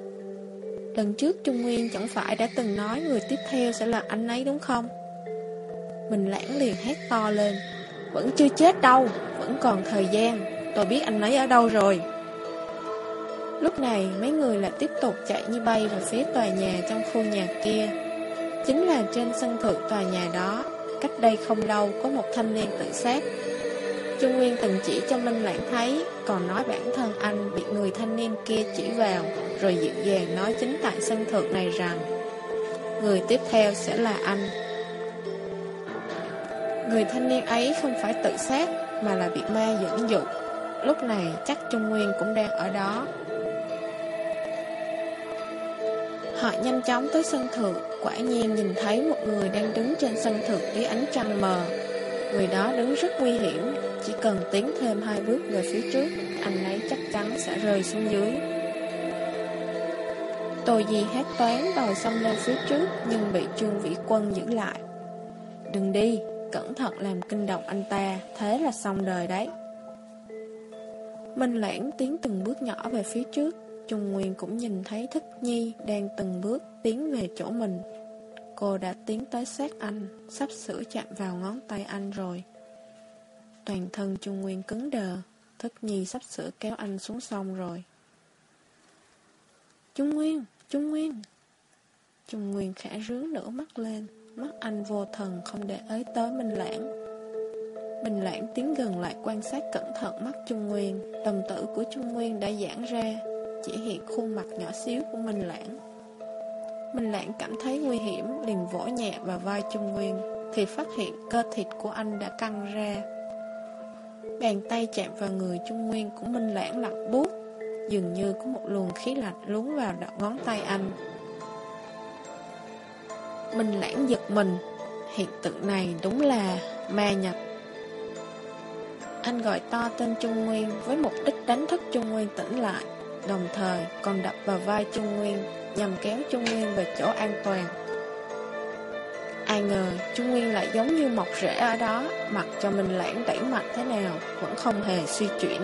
Lần trước Trung Nguyên chẳng phải đã từng nói Người tiếp theo sẽ là anh ấy đúng không? Minh Lãng liền hét to lên. Vẫn chưa chết đâu, Vẫn còn thời gian. Tôi biết anh ấy ở đâu rồi. Lúc này mấy người lại tiếp tục chạy như bay về phía tòa nhà trong khu nhà kia. Chính là trên sân thượng tòa nhà đó. Cách đây không lâu có một thanh niên tự sát. Trung Nguyên từng chỉ cho Minh Lãng thấy, Còn nói bản thân anh bị người thanh niên kia chỉ vào, Rồi dịu dàng nói chính tại sân thượng này rằng, Người tiếp theo sẽ là anh. Người thanh niên ấy không phải tự sát, Mà là bị ma dẫn dụ. Lúc này chắc Trung Nguyên cũng đang ở đó. Họ nhanh chóng tới sân thượng, Quả nhiên nhìn thấy một người đang đứng trên sân thượng dưới ánh trăng mờ. Người đó đứng rất nguy hiểm, Chỉ cần tiến thêm hai bước về phía trước, Anh ấy chắc chắn sẽ rơi xuống dưới. Tô gì hát toán đòi xông lên phía trước, Nhưng bị Trương Vĩ Quân giữ lại. Đừng đi, Cẩn thận làm kinh động anh ta, Thế là xong đời đấy. Minh Lãng tiến từng bước nhỏ về phía trước. Trung Nguyên cũng nhìn thấy Thích Nhi đang từng bước tiến về chỗ mình. Cô đã tiến tới sát anh, sắp sửa chạm vào ngón tay anh rồi. Toàn thân Trung Nguyên cứng đờ, Thích Nhi sắp sửa kéo anh xuống sông rồi. Trung Nguyên, Trung Nguyên. Trung Nguyên khẽ rướng nửa mắt lên, mắt anh vô thần không để ấy tới Minh Lãng. bình Lãng tiến gần lại quan sát cẩn thận mắt Trung Nguyên, đồng tử của Trung Nguyên đã giãn ra, chỉ hiện khuôn mặt nhỏ xíu của Minh Lãng. Minh Lãng cảm thấy nguy hiểm, liền vỗ nhẹ vào vai Trung Nguyên, thì phát hiện cơ thịt của anh đã căng ra. Bàn tay chạm vào người Trung Nguyên của Minh Lãng lặng buốt, dường như có một luồng khí lạnh lún vào đoạn ngón tay anh. Minh Lãng giật mình, hiện tượng này đúng là ma nhập. Anh gọi to tên Trung Nguyên với mục đích đánh thức Trung Nguyên tỉnh lại. Đồng thời, còn đập vào vai Trung Nguyên, Nhằm kéo Trung Nguyên về chỗ an toàn. Ai ngờ, Trung Nguyên lại giống như mọc rễ ở đó, Mặc cho mình lãng đẩy mạnh thế nào Vẫn không hề suy chuyển.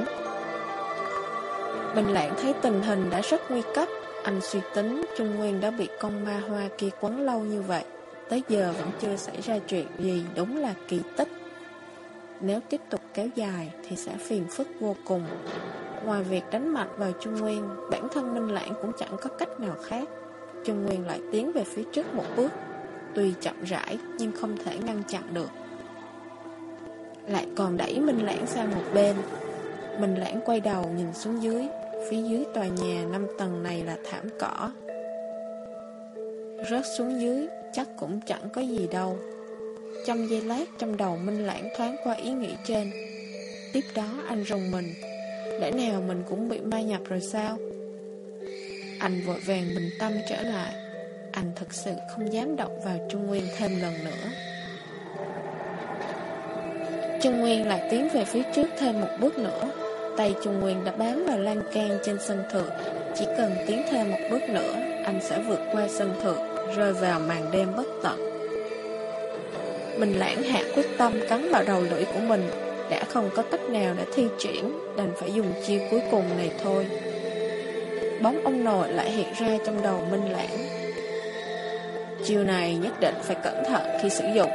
Bình lãng thấy tình hình đã rất nguy cấp, Anh suy tính Trung Nguyên đã bị con ma hoa kia quấn lâu như vậy, Tới giờ vẫn chưa xảy ra chuyện gì Đúng là kỳ tích. Nếu tiếp tục kéo dài Thì sẽ phiền phức vô cùng. Ngoài việc đánh mạnh vào Trung Nguyên, Bản thân Minh Lãng cũng chẳng có cách nào khác. Trung Nguyên lại tiến về phía trước một bước, Tuy chậm rãi Nhưng không thể ngăn chặn được. Lại còn đẩy Minh Lãng sang một bên. Minh Lãng quay đầu nhìn xuống dưới, Phía dưới tòa nhà 5 tầng này là thảm cỏ. Rớt xuống dưới, Chắc cũng chẳng có gì đâu. Trong giây lát, trong đầu Minh Lãng thoáng qua ý nghĩ trên. Tiếp đó anh rùng mình lẽ nào mình cũng bị ma nhập rồi sao? Anh vội vàng bình tâm trở lại. Anh thật sự không dám động vào Trung Nguyên thêm lần nữa. Trung Nguyên lại tiến về phía trước thêm một bước nữa. Tay Trung Nguyên đã bám vào lan can trên sân thượng. Chỉ cần tiến thêm một bước nữa, Anh sẽ vượt qua sân thượng, Rơi vào màn đêm bất tận. Mình lãng hạ quyết tâm cắn vào đầu lưỡi của mình. Đã không có cách nào để thi triển Đành phải dùng chiêu cuối cùng này thôi Bóng ông nội lại hiện ra trong đầu Minh Lãng Chiêu này nhất định phải cẩn thận khi sử dụng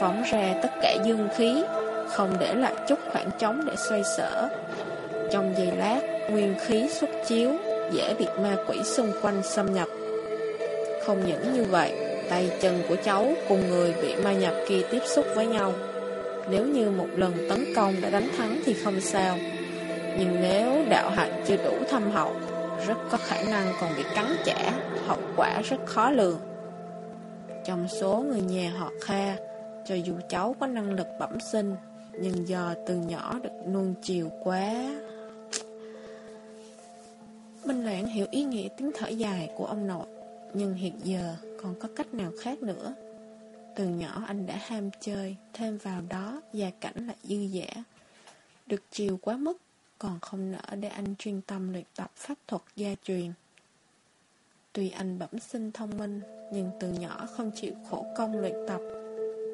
Phóng ra tất cả dương khí Không để lại chút khoảng trống để xoay sở trong giây lát, nguyên khí xuất chiếu, dễ bị ma quỷ xung quanh xâm nhập. Không những như vậy, tay chân của cháu cùng người bị ma nhập kia tiếp xúc với nhau. Nếu như một lần tấn công đã đánh thắng thì không sao. Nhưng nếu đạo hạnh chưa đủ thâm hậu, rất có khả năng còn bị cắn trả, hậu quả rất khó lường. Trong số người nhà họ Kha, cho dù cháu có năng lực bẩm sinh, nhưng do từ nhỏ được nuông chiều quá Minh Loạn hiểu ý nghĩa tiếng thở dài của ông nội, nhưng hiện giờ còn có cách nào khác nữa. Từ nhỏ anh đã ham chơi, thêm vào đó gia cảnh lại dư dả. Được chiều quá mức, còn không nỡ để anh chuyên tâm luyện tập pháp thuật gia truyền. Tuy anh bẩm sinh thông minh, nhưng từ nhỏ không chịu khổ công luyện tập,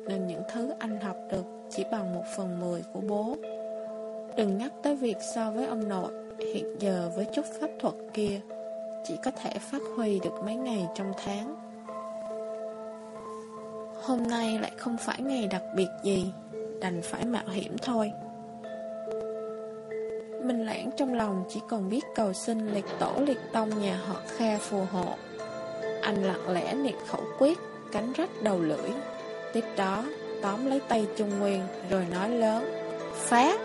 nên những thứ anh học được chỉ bằng một phần mười của bố. Đừng nhắc tới việc so với ông nội, hiện giờ với chút pháp thuật kia Chỉ có thể phát huy được mấy ngày trong tháng Hôm nay lại không phải ngày đặc biệt gì, Đành phải mạo hiểm thôi. Minh Lãng trong lòng chỉ còn biết cầu xin liệt tổ liệt tông nhà họ Kha phù hộ. Anh lặng lẽ niệm khẩu quyết Cánh rách đầu lưỡi. Tiếp đó, tóm lấy tay Trung Nguyên, Rồi nói lớn Phá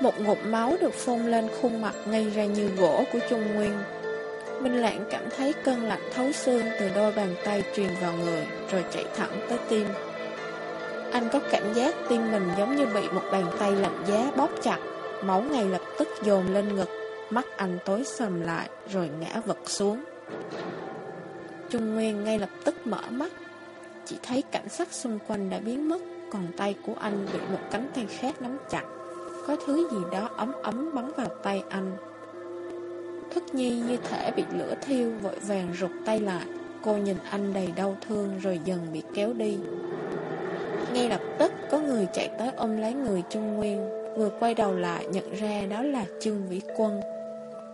một ngụm máu được phun lên khuôn mặt ngay ra như gỗ của Trung Nguyên. Minh Lãng cảm thấy cơn lạnh thấu xương từ đôi bàn tay truyền vào người, Rồi chạy thẳng tới tim. Anh có cảm giác tim mình giống như bị một bàn tay lạnh giá bóp chặt. Máu ngay lập tức dồn lên ngực, Mắt anh tối sầm lại, rồi ngã vật xuống. Trung Nguyên ngay lập tức mở mắt. Chỉ thấy cảnh sắc xung quanh đã biến mất, Còn tay của anh bị một cánh tay khác nắm chặt. Có thứ gì đó ấm ấm bắn vào tay anh. Thức Nhi như thể bị lửa thiêu Vội vàng rụt tay lại. Cô nhìn anh đầy đau thương Rồi dần bị kéo đi. Ngay lập tức có người chạy tới ôm lấy người Trung Nguyên. Vừa quay đầu lại nhận ra đó là Trương Vĩ Quân.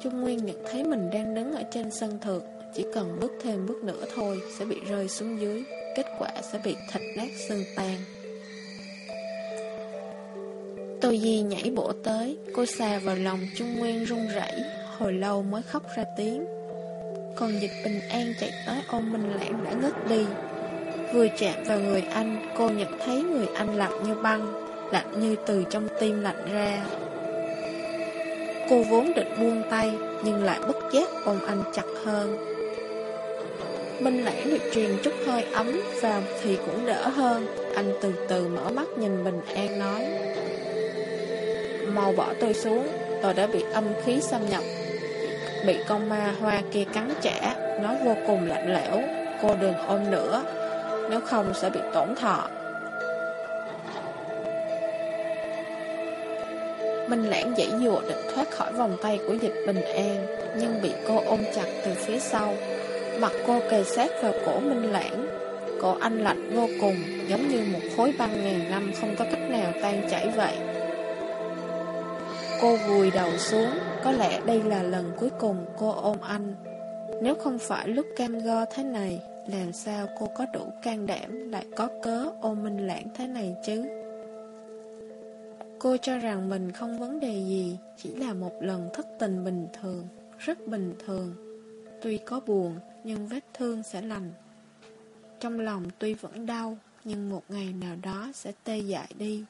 Trung Nguyên nhận thấy mình đang đứng ở trên sân thượng. Chỉ cần bước thêm bước nữa thôi Sẽ bị rơi xuống dưới. Kết quả sẽ bị thịt nát xương tan. Tô Di nhảy bổ tới, cô xà vào lòng Trung Nguyên run rẩy, hồi lâu mới khóc ra tiếng. Còn dịch bình an chạy tới ôm Minh Lãng đã ngất đi. Vừa chạm vào người anh, cô nhận thấy người anh lạnh như băng, lạnh như từ trong tim lạnh ra. Cô vốn định buông tay, nhưng lại bất giác ôm anh chặt hơn. Minh Lãng được truyền chút hơi ấm vào thì cũng đỡ hơn. Anh từ từ mở mắt nhìn Bình An nói Mau bỏ tôi xuống Tôi đã bị âm khí xâm nhập Bị con ma hoa kia cắn trả Nó vô cùng lạnh lẽo, Cô đừng ôm nữa, Nếu không sẽ bị tổn thọ. Minh lãng dãy dụa định thoát khỏi vòng tay của dịch bình an, Nhưng bị cô ôm chặt từ phía sau. Mặt cô kề sát vào cổ Minh lãng. Cổ anh lạnh vô cùng, Giống như một khối băng ngàn năm Không có cách nào tan chảy vậy. Cô vùi đầu xuống. Có lẽ đây là lần cuối cùng cô ôm anh. Nếu không phải lúc cam go thế này, Làm sao cô có đủ can đảm Lại có cớ ôm Minh Lãng thế này chứ? Cô cho rằng mình không vấn đề gì, Chỉ là một lần thất tình bình thường, Rất bình thường. Tuy có buồn, Nhưng vết thương sẽ lành. Trong lòng tuy vẫn đau, Nhưng một ngày nào đó sẽ tê dại đi.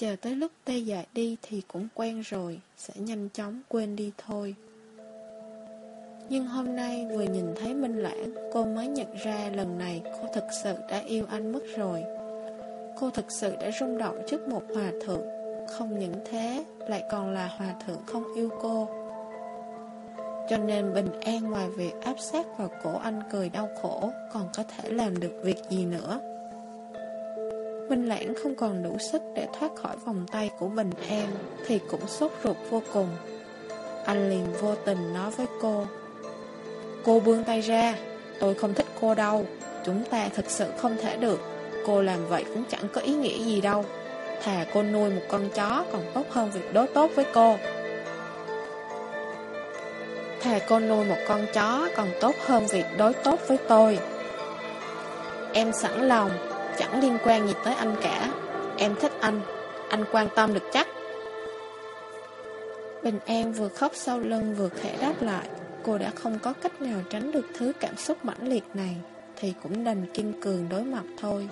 Chờ tới lúc tê dại đi Thì cũng quen rồi, Sẽ nhanh chóng quên đi thôi. Nhưng hôm nay vừa nhìn thấy Minh Lãng, Cô mới nhận ra lần này Cô thực sự đã yêu anh mất rồi. Cô thực sự đã rung động trước một hòa thượng Không những thế, Lại còn là hòa thượng không yêu cô. Cho nên bình an ngoài việc áp sát vào cổ anh cười đau khổ, Còn có thể làm được việc gì nữa? Minh Lãng không còn đủ sức để thoát khỏi vòng tay của Bình An Thì cũng sốt ruột vô cùng. Anh liền vô tình nói với cô Cô buông tay ra, Tôi không thích cô đâu, Chúng ta thực sự không thể được, Cô làm vậy cũng chẳng có ý nghĩa gì đâu. Thà cô nuôi một con chó còn tốt hơn việc đối tốt với cô. Thà cô nuôi một con chó còn tốt hơn việc đối tốt với tôi. Em sẵn lòng Chẳng liên quan gì tới anh cả. Em thích anh. Anh quan tâm được chắc. Bình An vừa khóc sau lưng vừa khẽ đáp lại. Cô đã không có cách nào tránh được thứ cảm xúc mãnh liệt này, Thì cũng đành kiên cường đối mặt thôi.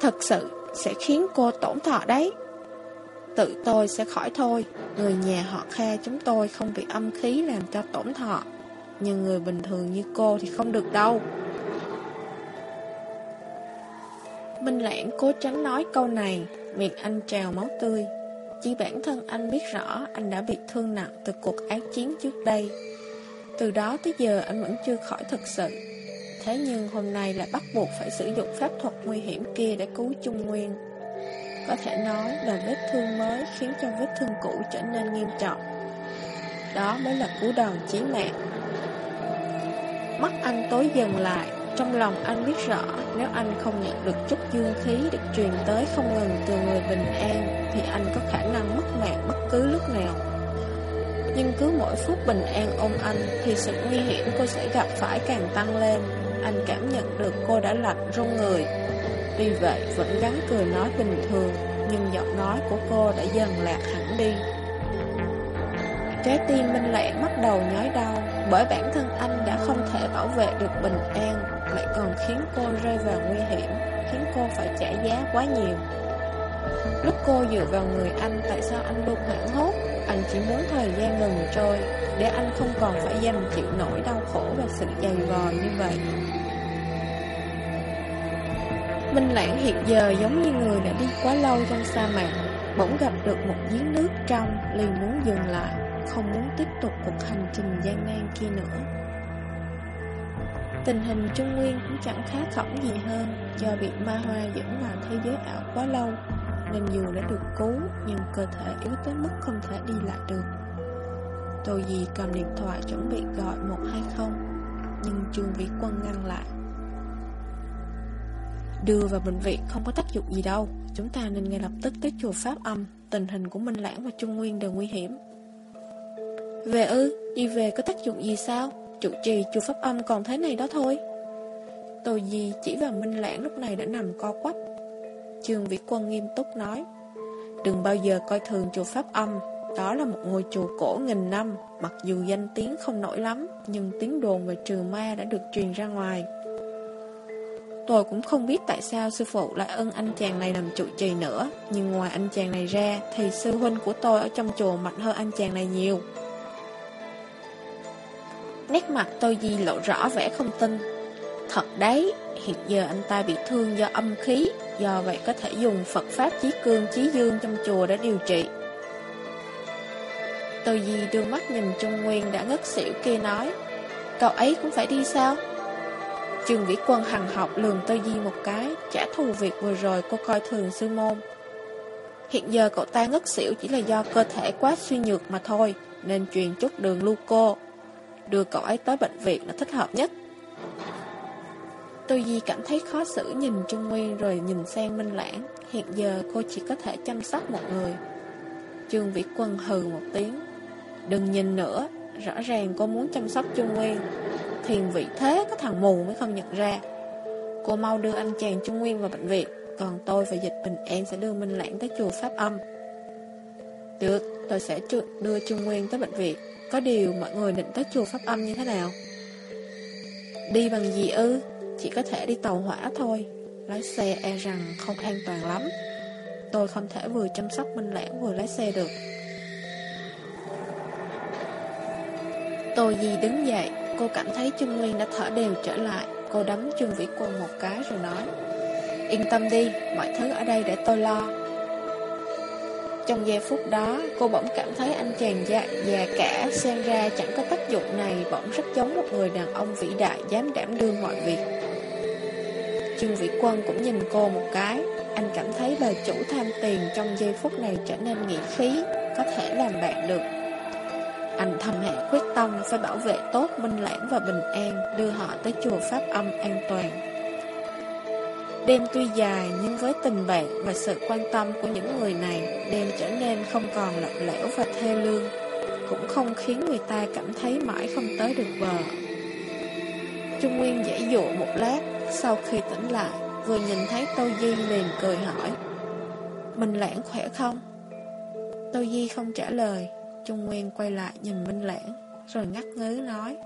Thật sự sẽ khiến cô tổn thọ đấy. Tự tôi sẽ khỏi thôi. Người nhà họ Kha chúng tôi không bị âm khí làm cho tổn thọ. Nhưng người bình thường như cô thì không được đâu. Minh Lãng cố tránh nói câu này Miệng anh trào máu tươi. Chỉ bản thân anh biết rõ Anh đã bị thương nặng từ cuộc ác chiến trước đây. Từ đó tới giờ anh vẫn chưa khỏi thực sự. Thế nhưng hôm nay lại bắt buộc phải sử dụng pháp thuật nguy hiểm kia để cứu Trung Nguyên. Có thể nói là vết thương mới khiến cho vết thương cũ trở nên nghiêm trọng. Đó mới là cú đòn chí mạng. Mắt anh tối dần lại, trong lòng anh biết rõ nếu anh không nhận được chút dương khí được truyền tới không ngừng từ người bình an thì anh có khả năng mất mạng bất cứ lúc nào. Nhưng cứ mỗi phút bình an ôm anh thì sự nguy hiểm cô sẽ gặp phải càng tăng lên. Anh cảm nhận được cô đã lạnh run người, Tuy vậy vẫn gắn cười nói bình thường Nhưng giọng nói của cô đã dần lạc hẳn đi Trái tim Minh Lệ bắt đầu nhói đau Bởi bản thân anh đã không thể bảo vệ được bình an lại còn khiến cô rơi vào nguy hiểm, Khiến cô phải trả giá quá nhiều. Lúc cô dựa vào người anh, Tại sao anh luôn hoảng hốt? Anh chỉ muốn thời gian ngừng trôi, Để anh không còn phải dành chịu nỗi đau khổ Và sự dày vò như vậy. Minh Lãng hiện giờ giống như người đã đi quá lâu trong sa mạc, Bỗng gặp được một giếng nước trong, liền muốn dừng lại, Không muốn tiếp tục cuộc hành trình gian nan kia nữa. Tình hình Trung Nguyên cũng chẳng khá khẩm gì hơn Do bị ma hoa dẫn vào thế giới ảo quá lâu Nên dù đã được cứu Nhưng cơ thể yếu tới mức không thể đi lại được. Tô Di cầm điện thoại chuẩn bị gọi 120 Nhưng Trương Vĩ Quân ngăn lại. Đưa vào bệnh viện không có tác dụng gì đâu Chúng ta nên ngay lập tức tới chùa Pháp Âm Tình hình của Minh Lãng và Trung Nguyên đều nguy hiểm. Về ư, đi về có tác dụng gì sao? Chủ trì chùa Pháp Âm còn thế này đó thôi. Tôi gì chỉ vào Minh Lãng lúc này đã nằm co quắp. Trương Vĩ Quân nghiêm túc nói, Đừng bao giờ coi thường chùa Pháp Âm. Đó là một ngôi chùa cổ nghìn năm. Mặc dù danh tiếng không nổi lắm, Nhưng tiếng đồn về trừ ma đã được truyền ra ngoài. Tôi cũng không biết tại sao sư phụ lại ân anh chàng này làm trụ trì nữa, Nhưng ngoài anh chàng này ra, Thì sư huynh của tôi ở trong chùa mạnh hơn anh chàng này nhiều. Nét mặt tôi di lộ rõ vẻ không tin Thật đấy, hiện giờ anh ta bị thương do âm khí Do vậy có thể dùng Phật Pháp Chí Cương Chí Dương trong chùa để điều trị Tôi di đưa mắt nhìn Trung Nguyên đã ngất xỉu kia nói Cậu ấy cũng phải đi sao? Trường Vĩ Quân hằng học lường Tô Di một cái, trả thù việc vừa rồi cô coi thường sư môn. Hiện giờ cậu ta ngất xỉu chỉ là do cơ thể quá suy nhược mà thôi, nên truyền chút đường lưu cô. Đưa cậu ấy tới bệnh viện là thích hợp nhất. Tư Di cảm thấy khó xử nhìn Trung Nguyên rồi nhìn sang Minh Lãng. Hiện giờ cô chỉ có thể chăm sóc một người. Trương Vĩ Quân hừ một tiếng. Đừng nhìn nữa, rõ ràng cô muốn chăm sóc Trung Nguyên thiền vị thế có thằng mù mới không nhận ra. Cô mau đưa anh chàng Trung Nguyên vào bệnh viện, còn tôi và Dịch Bình An sẽ đưa Minh Lãng tới chùa Pháp Âm. Được, tôi sẽ đưa Trung Nguyên tới bệnh viện. Có điều mọi người định tới chùa Pháp Âm như thế nào? Đi bằng gì ư? Chỉ có thể đi tàu hỏa thôi. Lái xe e rằng không an toàn lắm. Tôi không thể vừa chăm sóc Minh Lãng vừa lái xe được. Tôi gì đứng dậy, cô cảm thấy Trung Nguyên đã thở đều trở lại. Cô đấm Trương Vĩ Quân một cái rồi nói Yên tâm đi, mọi thứ ở đây để tôi lo. Trong giây phút đó, cô bỗng cảm thấy anh chàng già, già cả xem ra chẳng có tác dụng này bỗng rất giống một người đàn ông vĩ đại dám đảm đương mọi việc. Trương Vĩ Quân cũng nhìn cô một cái, anh cảm thấy bà chủ tham tiền trong giây phút này trở nên nghị khí, có thể làm bạn được. Anh thầm hạ quyết tâm phải bảo vệ tốt Minh Lãng và Bình An, đưa họ tới chùa Pháp Âm an toàn. Đêm tuy dài nhưng với tình bạn và sự quan tâm của những người này, đêm trở nên không còn lạnh lẽo và thê lương, cũng không khiến người ta cảm thấy mãi không tới được bờ. Trung Nguyên giải dụ một lát, sau khi tỉnh lại, vừa nhìn thấy Tô Di liền cười hỏi, Minh Lãng khỏe không? Tô Di không trả lời, Trung Nguyên quay lại nhìn Minh Lãng, rồi ngắt ngứ nói,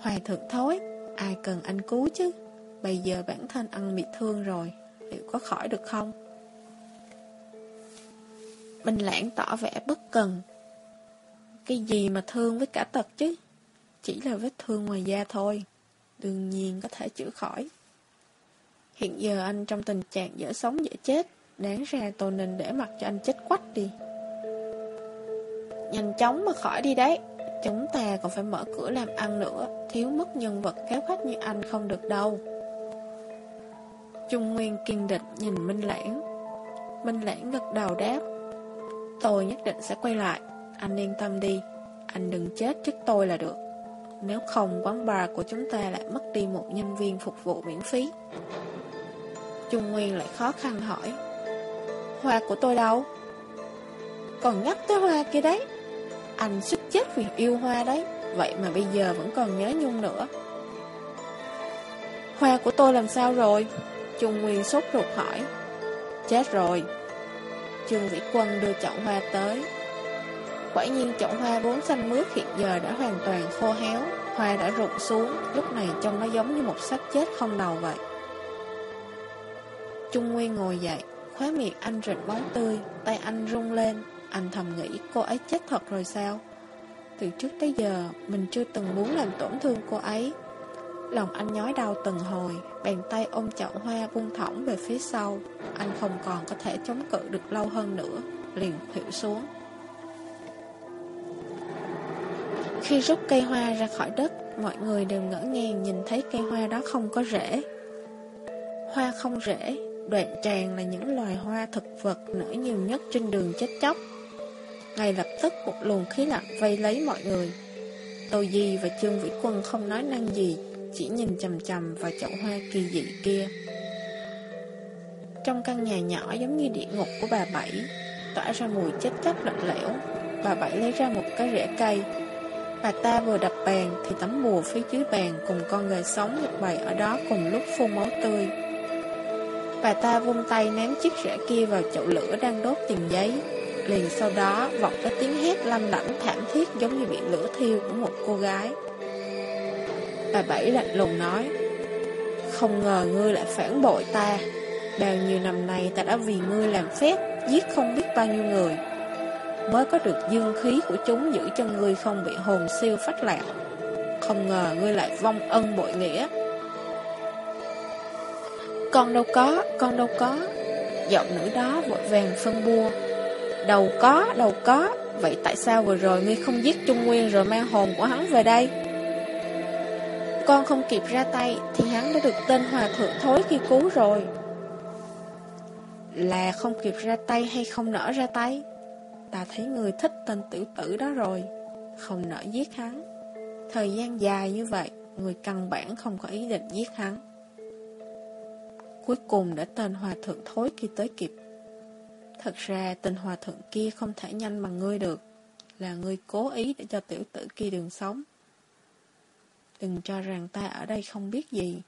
Hoàng thượng thối, ai cần anh cứu chứ? Bây giờ bản thân ăn bị thương rồi, Liệu có khỏi được không? Bình lãng tỏ vẻ bất cần. Cái gì mà thương với cả tật chứ? Chỉ là vết thương ngoài da thôi, Đương nhiên có thể chữa khỏi. Hiện giờ anh trong tình trạng dở sống dở chết, Đáng ra tôi nên để mặt cho anh chết quách đi. Nhanh chóng mà khỏi đi đấy, Chúng ta còn phải mở cửa làm ăn nữa, Thiếu mất nhân vật kéo khách như anh không được đâu. Trung Nguyên kiên định nhìn Minh Lãng. Minh Lãng gật đầu đáp, Tôi nhất định sẽ quay lại. Anh yên tâm đi. Anh đừng chết trước tôi là được. Nếu không, quán bar của chúng ta lại mất đi một nhân viên phục vụ miễn phí. Trung Nguyên lại khó khăn hỏi, Hoa của tôi đâu? Còn nhắc tới hoa kia đấy. Anh sức chết vì yêu hoa đấy. Vậy mà bây giờ vẫn còn nhớ nhung nữa. Hoa của tôi làm sao rồi? Trung Nguyên sốt ruột hỏi. Chết rồi. Trương Vĩ Quân đưa chậu hoa tới. Quả nhiên chậu hoa vốn xanh mướt hiện giờ đã hoàn toàn khô héo. Hoa đã rụng xuống. Lúc này trông nó giống như một xác chết không đầu vậy. Trung Nguyên ngồi dậy, Khóe miệng anh rịnh máu tươi, Tay anh rung lên. Anh thầm nghĩ cô ấy chết thật rồi sao? Từ trước tới giờ, Mình chưa từng muốn làm tổn thương cô ấy. Lòng anh nhói đau từng hồi, Bàn tay ôm chậu hoa vung thõng về phía sau. Anh không còn có thể chống cự được lâu hơn nữa, Liền khuỵu xuống. Khi rút cây hoa ra khỏi đất, Mọi người đều ngỡ ngàng nhìn thấy cây hoa đó không có rễ. Hoa không rễ Đoạn tràng là những loài hoa thực vật nở nhiều nhất trên đường chết chóc. Ngay lập tức, một luồng khí lạnh vây lấy mọi người. Tô Di và Trương Vĩ Quân không nói năng gì chỉ nhìn chầm chầm vào chậu hoa kỳ dị kia. Trong căn nhà nhỏ giống như địa ngục của bà Bảy, tỏa ra mùi chết chóc lạnh lẽo, bà Bảy lấy ra một cái rễ cây. Bà ta vừa đập bàn thì tấm bùa phía dưới bàn cùng con người sống được bày ở đó cùng lúc phun máu tươi. Bà ta vung tay ném chiếc rễ kia vào chậu lửa đang đốt tiền giấy. Liền sau đó vọng tới tiếng hét lâm lẫm thảm thiết giống như bị lửa thiêu của một cô gái. Bà Bảy lạnh lùng nói. Không ngờ ngươi lại phản bội ta. Bao nhiêu năm nay ta đã vì ngươi làm phép Giết không biết bao nhiêu người. Mới có được dương khí của chúng Giữ cho ngươi không bị hồn siêu phách lạc. Không ngờ ngươi lại vong ân bội nghĩa. Con đâu có, con đâu có. Giọng nữ đó vội vàng phân bua. Đâu có, đâu có. Vậy tại sao vừa rồi ngươi không giết Trung Nguyên Rồi mang hồn của hắn về đây? Con không kịp ra tay Thì hắn đã được tên hòa thượng thối kia cứu rồi. Là không kịp ra tay hay không nở ra tay, Ta thấy người thích tên tiểu tử đó rồi, Không nỡ giết hắn. Thời gian dài như vậy, Người căn bản không có ý định giết hắn. Cuối cùng đã tên hòa thượng thối kia tới kịp. Thật ra, tên hòa thượng kia không thể nhanh bằng ngươi được, Là ngươi cố ý để cho tiểu tử kia đường sống. Đừng cho rằng ta ở đây không biết gì.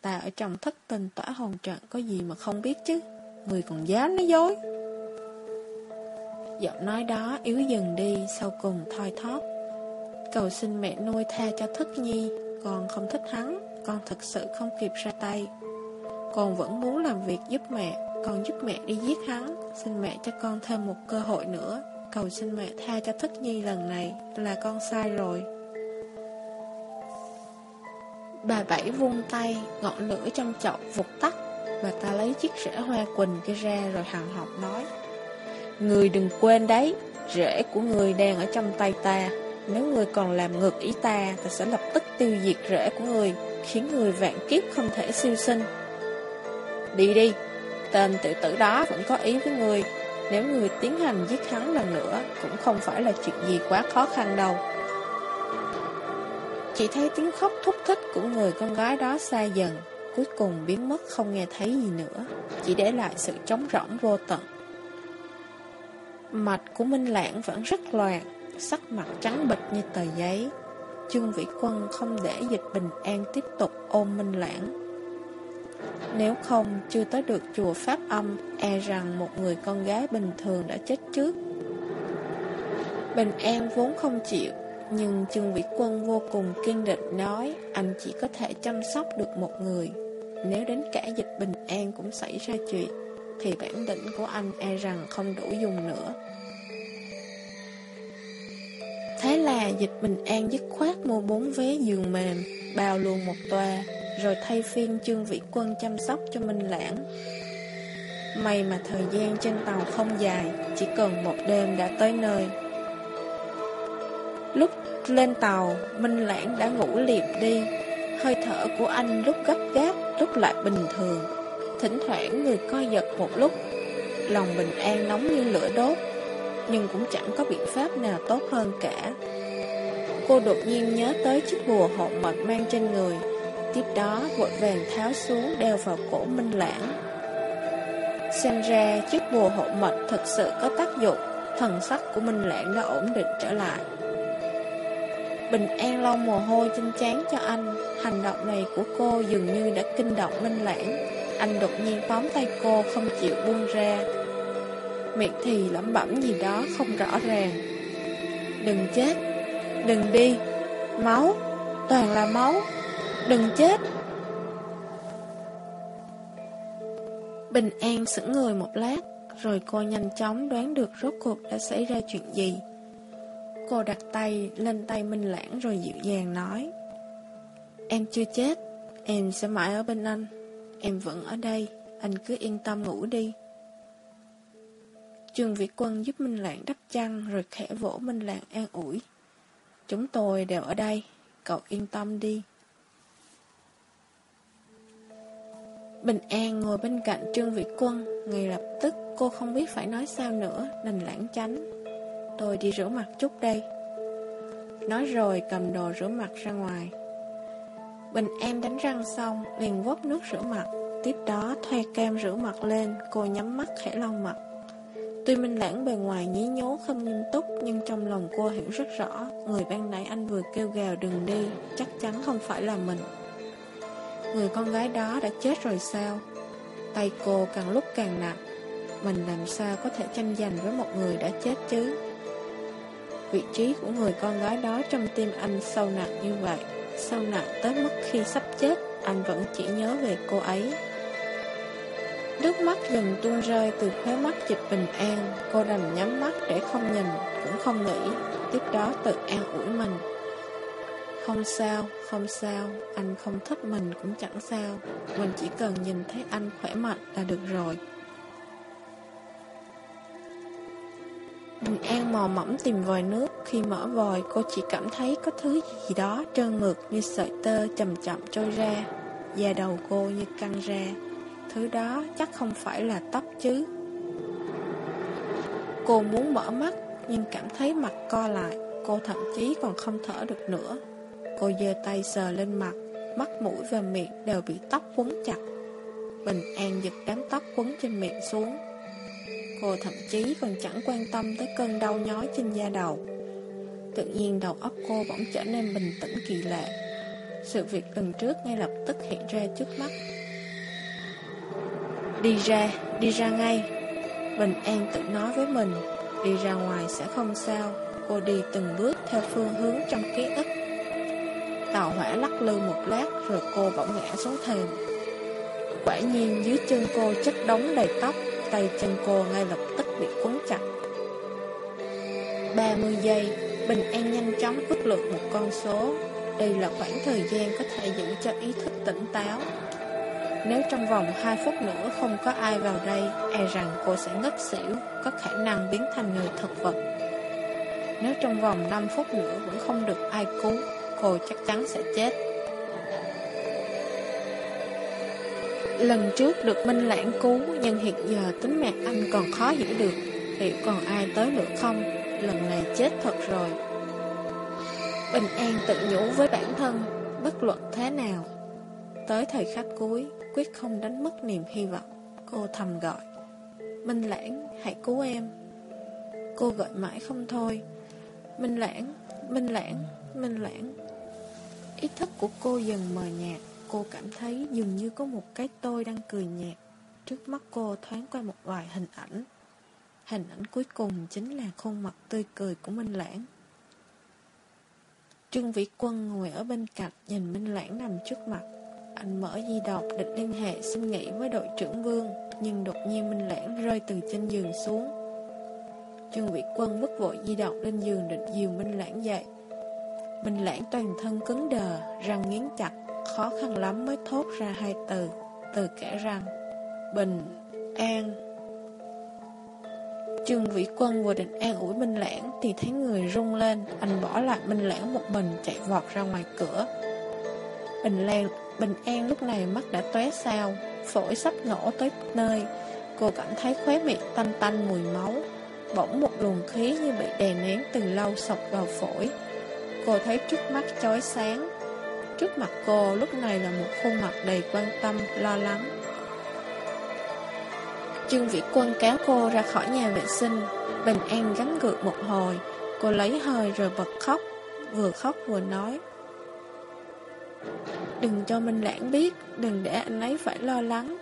Ta ở trong thất tình tỏa hồn trận có gì mà không biết chứ. Người còn dám nói dối. Giọng nói đó yếu dần đi, sau cùng thoi thóp. Cầu xin mẹ nuôi tha cho thức nhi, con không thích hắn, con thật sự không kịp ra tay. Con vẫn muốn làm việc giúp mẹ, con giúp mẹ đi giết hắn, xin mẹ cho con thêm một cơ hội nữa. Cầu xin mẹ tha cho thức nhi lần này, là con sai rồi. Bà Bảy vung tay, ngọn lửa trong chậu vụt tắt, bà ta lấy chiếc rễ hoa quỳnh kia ra rồi hằng học nói. Người đừng quên đấy, rễ của người đang ở trong tay ta. Nếu người còn làm ngược ý ta, ta sẽ lập tức tiêu diệt rễ của người, khiến người vạn kiếp không thể siêu sinh. Đi đi, tên tự tử đó vẫn có ý với người. Nếu người tiến hành giết hắn lần nữa, cũng không phải là chuyện gì quá khó khăn đâu. Chỉ thấy tiếng khóc thúc thích của người con gái đó xa dần, cuối cùng biến mất không nghe thấy gì nữa, chỉ để lại sự trống rỗng vô tận. Mạch của Minh Lãng vẫn rất loạn, sắc mặt trắng bệch như tờ giấy. Trương Vĩ Quân không để dịch bình an tiếp tục ôm Minh Lãng. Nếu không, chưa tới được chùa Pháp Âm, e rằng một người con gái bình thường đã chết trước. Bình An vốn không chịu, nhưng Trương Vĩ Quân vô cùng kiên định nói anh chỉ có thể chăm sóc được một người. Nếu đến cả dịch bình an cũng xảy ra chuyện, thì bản lĩnh của anh e rằng không đủ dùng nữa. Thế là dịch bình an dứt khoát mua bốn vé giường mềm, bao luôn một toa, rồi thay phiên Trương Vĩ Quân chăm sóc cho Minh Lãng. May mà thời gian trên tàu không dài, chỉ cần một đêm đã tới nơi. Lên tàu, Minh Lãng đã ngủ liệm đi, hơi thở của anh lúc gấp gáp, lúc lại bình thường. Thỉnh thoảng người co giật một lúc, lòng bình an nóng như lửa đốt, nhưng cũng chẳng có biện pháp nào tốt hơn cả. Cô đột nhiên nhớ tới chiếc bùa hộ mệnh mang trên người, tiếp đó vội vàng tháo xuống đeo vào cổ Minh Lãng. Xem ra chiếc bùa hộ mệnh thật sự có tác dụng, thần sắc của Minh Lãng đã ổn định trở lại. Bình an lau mồ hôi trên trán cho anh, hành động này của cô dường như đã kinh động Minh Lãng. Anh đột nhiên tóm tay cô không chịu buông ra, miệng thì lẩm bẩm gì đó không rõ ràng. Đừng chết, đừng đi, máu, toàn là máu, đừng chết. Bình An sững người một lát, rồi cô nhanh chóng đoán được rốt cuộc đã xảy ra chuyện gì. Cô đặt tay lên tay Minh Lãng rồi dịu dàng nói Em chưa chết, em sẽ mãi ở bên anh, em vẫn ở đây, anh cứ yên tâm ngủ đi. Trương Việt Quân giúp Minh Lãng đắp chăn rồi khẽ vỗ Minh Lãng an ủi. Chúng tôi đều ở đây, cậu yên tâm đi. Bình An ngồi bên cạnh Trương Vĩ Quân, ngay lập tức cô không biết phải nói sao nữa, đành lãng tránh. Tôi đi rửa mặt chút đây. Nói rồi cầm đồ rửa mặt ra ngoài. Bình em đánh răng xong, liền vớt nước rửa mặt. Tiếp đó thoa kem rửa mặt lên, cô nhắm mắt khẽ lau mặt. Tuy Minh Lãng bề ngoài nhí nhố không nghiêm túc Nhưng trong lòng cô hiểu rất rõ Người ban nãy anh vừa kêu gào đừng đi Chắc chắn không phải là mình Người con gái đó đã chết rồi sao Tay cô càng lúc càng nặng Mình làm sao có thể tranh giành với một người đã chết chứ Vị trí của người con gái đó trong tim anh sâu nặng như vậy. Sâu nặng tới mức khi sắp chết Anh vẫn chỉ nhớ về cô ấy. Nước mắt dần tuôn rơi từ khóe mắt dịch bình an. Cô đành nhắm mắt để không nhìn Cũng không nghĩ. Tiếp đó tự an ủi mình. Không sao, không sao Anh không thích mình cũng chẳng sao. Mình chỉ cần nhìn thấy anh khỏe mạnh là được rồi. An mò mẫm tìm vòi nước. Khi mở vòi, cô chỉ cảm thấy có thứ gì đó trơn ngược như sợi tơ chậm chậm trôi ra, Da đầu cô như căng ra. Thứ đó chắc không phải là tóc chứ. Cô muốn mở mắt, Nhưng cảm thấy mặt co lại. Cô thậm chí còn không thở được nữa. Cô giơ tay sờ lên mặt, Mắt, mũi và miệng đều bị tóc quấn chặt. Bình an giật đám tóc quấn trên miệng xuống. Cô thậm chí còn chẳng quan tâm tới cơn đau nhói trên da đầu. Tự nhiên đầu óc cô bỗng trở nên bình tĩnh kỳ lạ. Sự việc lần trước ngay lập tức hiện ra trước mắt. Đi ra, đi ra ngay. Bình An tự nói với mình Đi ra ngoài sẽ không sao. Cô đi từng bước theo phương hướng trong ký ức. Tàu hỏa lắc lư một lát Rồi cô bỗng ngã xuống thềm. Quả nhiên dưới chân cô chất đống đầy tóc. Tay chân cô ngay lập tức bị cuốn chặt. 30 giây, Bình An nhanh chóng ước lượng một con số. Đây là khoảng thời gian có thể giữ cho ý thức tỉnh táo. Nếu trong vòng 2 phút nữa không có ai vào đây E rằng cô sẽ ngất xỉu, Có khả năng biến thành người thực vật. Nếu trong vòng 5 phút nữa vẫn không được ai cứu, Cô chắc chắn sẽ chết. Lần trước được Minh Lãng cứu, Nhưng hiện giờ tính mạng anh còn khó hiểu được. Liệu còn ai tới nữa không? Lần này chết thật rồi. Bình An tự nhủ với bản thân, Bất luận thế nào. Tới thời khắc cuối, Quyết không đánh mất niềm hy vọng. Cô thầm gọi. Minh Lãng, hãy cứu em. Cô gọi mãi không thôi. Minh Lãng Minh Lãng Minh Lãng. Ý thức của cô dần mờ nhạt. Cô cảm thấy dường như có một cái tôi đang cười nhạt. Trước mắt cô thoáng qua một vài hình ảnh. Hình ảnh cuối cùng chính là khuôn mặt tươi cười của Minh Lãng. Trương Vĩ Quân ngồi ở bên cạnh nhìn Minh Lãng nằm trước mặt. Anh mở di động định liên hệ xin nghỉ với đội trưởng Vương Nhưng đột nhiên Minh Lãng rơi từ trên giường xuống. Trương Vĩ Quân bước vội di động lên giường định dìu Minh Lãng dậy. Minh Lãng toàn thân cứng đờ, răng nghiến chặt. Khó khăn lắm mới thốt ra hai từ Từ kẻ rằng, Bình, an. Trương Vĩ Quân vừa định an ủi Minh Lãng Thì thấy người rung lên Anh bỏ lại Minh Lãng một mình chạy vọt ra ngoài cửa. Bình Lan Bình An lúc này mắt đã tóe sao Phổi sắp nổ tới nơi. Cô cảm thấy khóe miệng tanh tanh mùi máu Bỗng một luồng khí như bị đè nén từ lâu sọc vào phổi. Cô thấy trước mắt chói sáng Trước mặt cô lúc này là một khuôn mặt đầy quan tâm, lo lắng. Trương Vĩ Quân kéo cô ra khỏi nhà vệ sinh Bình An gắn gượng một hồi. Cô lấy hơi rồi bật khóc Vừa khóc vừa nói. Đừng cho Minh Lãng biết Đừng để anh ấy phải lo lắng.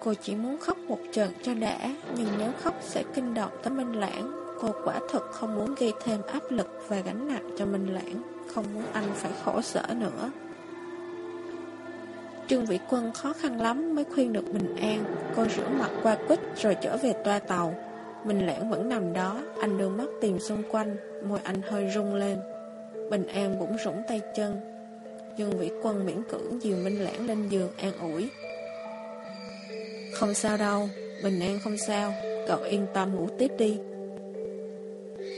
Cô chỉ muốn khóc một trận cho đã Nhưng nếu khóc sẽ kinh động tới Minh Lãng. Cô quả thực không muốn gây thêm áp lực Và gánh nặng cho Minh Lãng, Không muốn anh phải khổ sở nữa. Trương Vĩ Quân khó khăn lắm mới khuyên được Bình An. Cô rửa mặt qua quýt rồi trở về toa tàu. Minh Lãng vẫn nằm đó, Anh đưa mắt tìm xung quanh, Môi anh hơi rung lên. Bình An cũng rủng tay chân. Dương Vĩ Quân miễn cưỡng dìu Minh Lãng lên giường an ủi. Không sao đâu, Bình An không sao, Cậu yên tâm ngủ tiếp đi.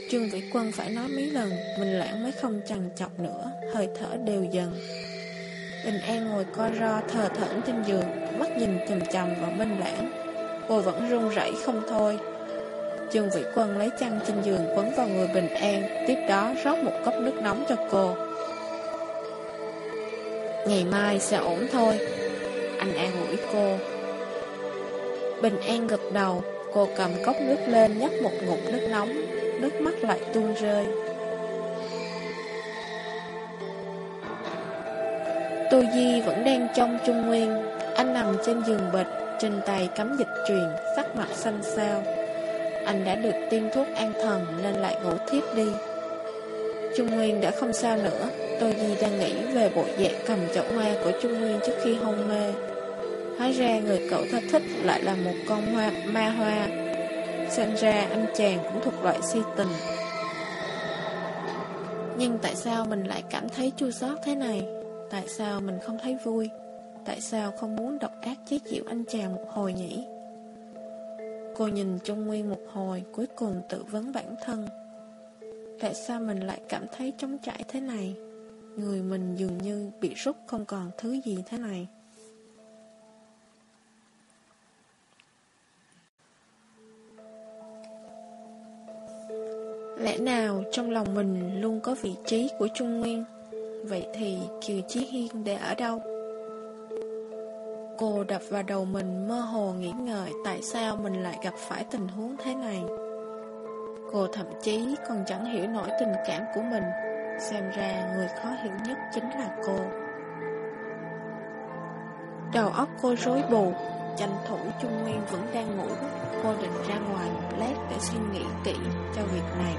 Trương Vĩ Quân phải nói mấy lần Minh Lãng mới không chằn chọc nữa, Hơi thở đều dần. Bình An ngồi co ro thờ thẫn trên giường, Mắt nhìn chầm chầm vào Minh Lãng. Cô vẫn run rẩy không thôi. Trương Vĩ Quân lấy chăn trên giường quấn vào người Bình An, Tiếp đó rót một cốc nước nóng cho cô. Ngày mai sẽ ổn thôi, Anh an ủi cô. Bình An gật đầu, Cô cầm cốc nước lên nhấp một ngụm nước nóng. Nước mắt lại tuôn rơi. Tô Di vẫn đang trong Trung Nguyên, Anh nằm trên giường bệnh, Trên tay cắm dịch truyền, Sắc mặt xanh xao. Anh đã được tiêm thuốc an thần Nên lại ngủ thiếp đi. Trung Nguyên đã không sao nữa, Tô Di đang nghĩ về bộ dạng cầm chậu hoa Của Trung Nguyên trước khi hôn mê. Hóa ra người cậu ta thích Lại là một con hoa, ma hoa. Xem ra anh chàng cũng thuộc loại si tình. Nhưng tại sao mình lại cảm thấy chua xót thế này? Tại sao mình không thấy vui? Tại sao không muốn độc ác chế chịu anh chàng một hồi nhỉ? Cô nhìn Trung Nguyên một hồi, Cuối cùng tự vấn bản thân. Tại sao mình lại cảm thấy trống trải thế này? Người mình dường như bị rút không còn thứ gì thế này. Lẽ nào trong lòng mình luôn có vị trí của Trung Nguyên Vậy thì Kiều Chí Hiên để ở đâu? Cô đập vào đầu mình mơ hồ nghĩ ngợi tại sao mình lại gặp phải tình huống thế này. Cô thậm chí còn chẳng hiểu nổi tình cảm của mình. Xem ra người khó hiểu nhất chính là cô Đầu óc cô rối bù Tranh thủ Trung Nguyên vẫn đang ngủ, Cô định ra ngoài một lát để suy nghĩ kỹ cho việc này.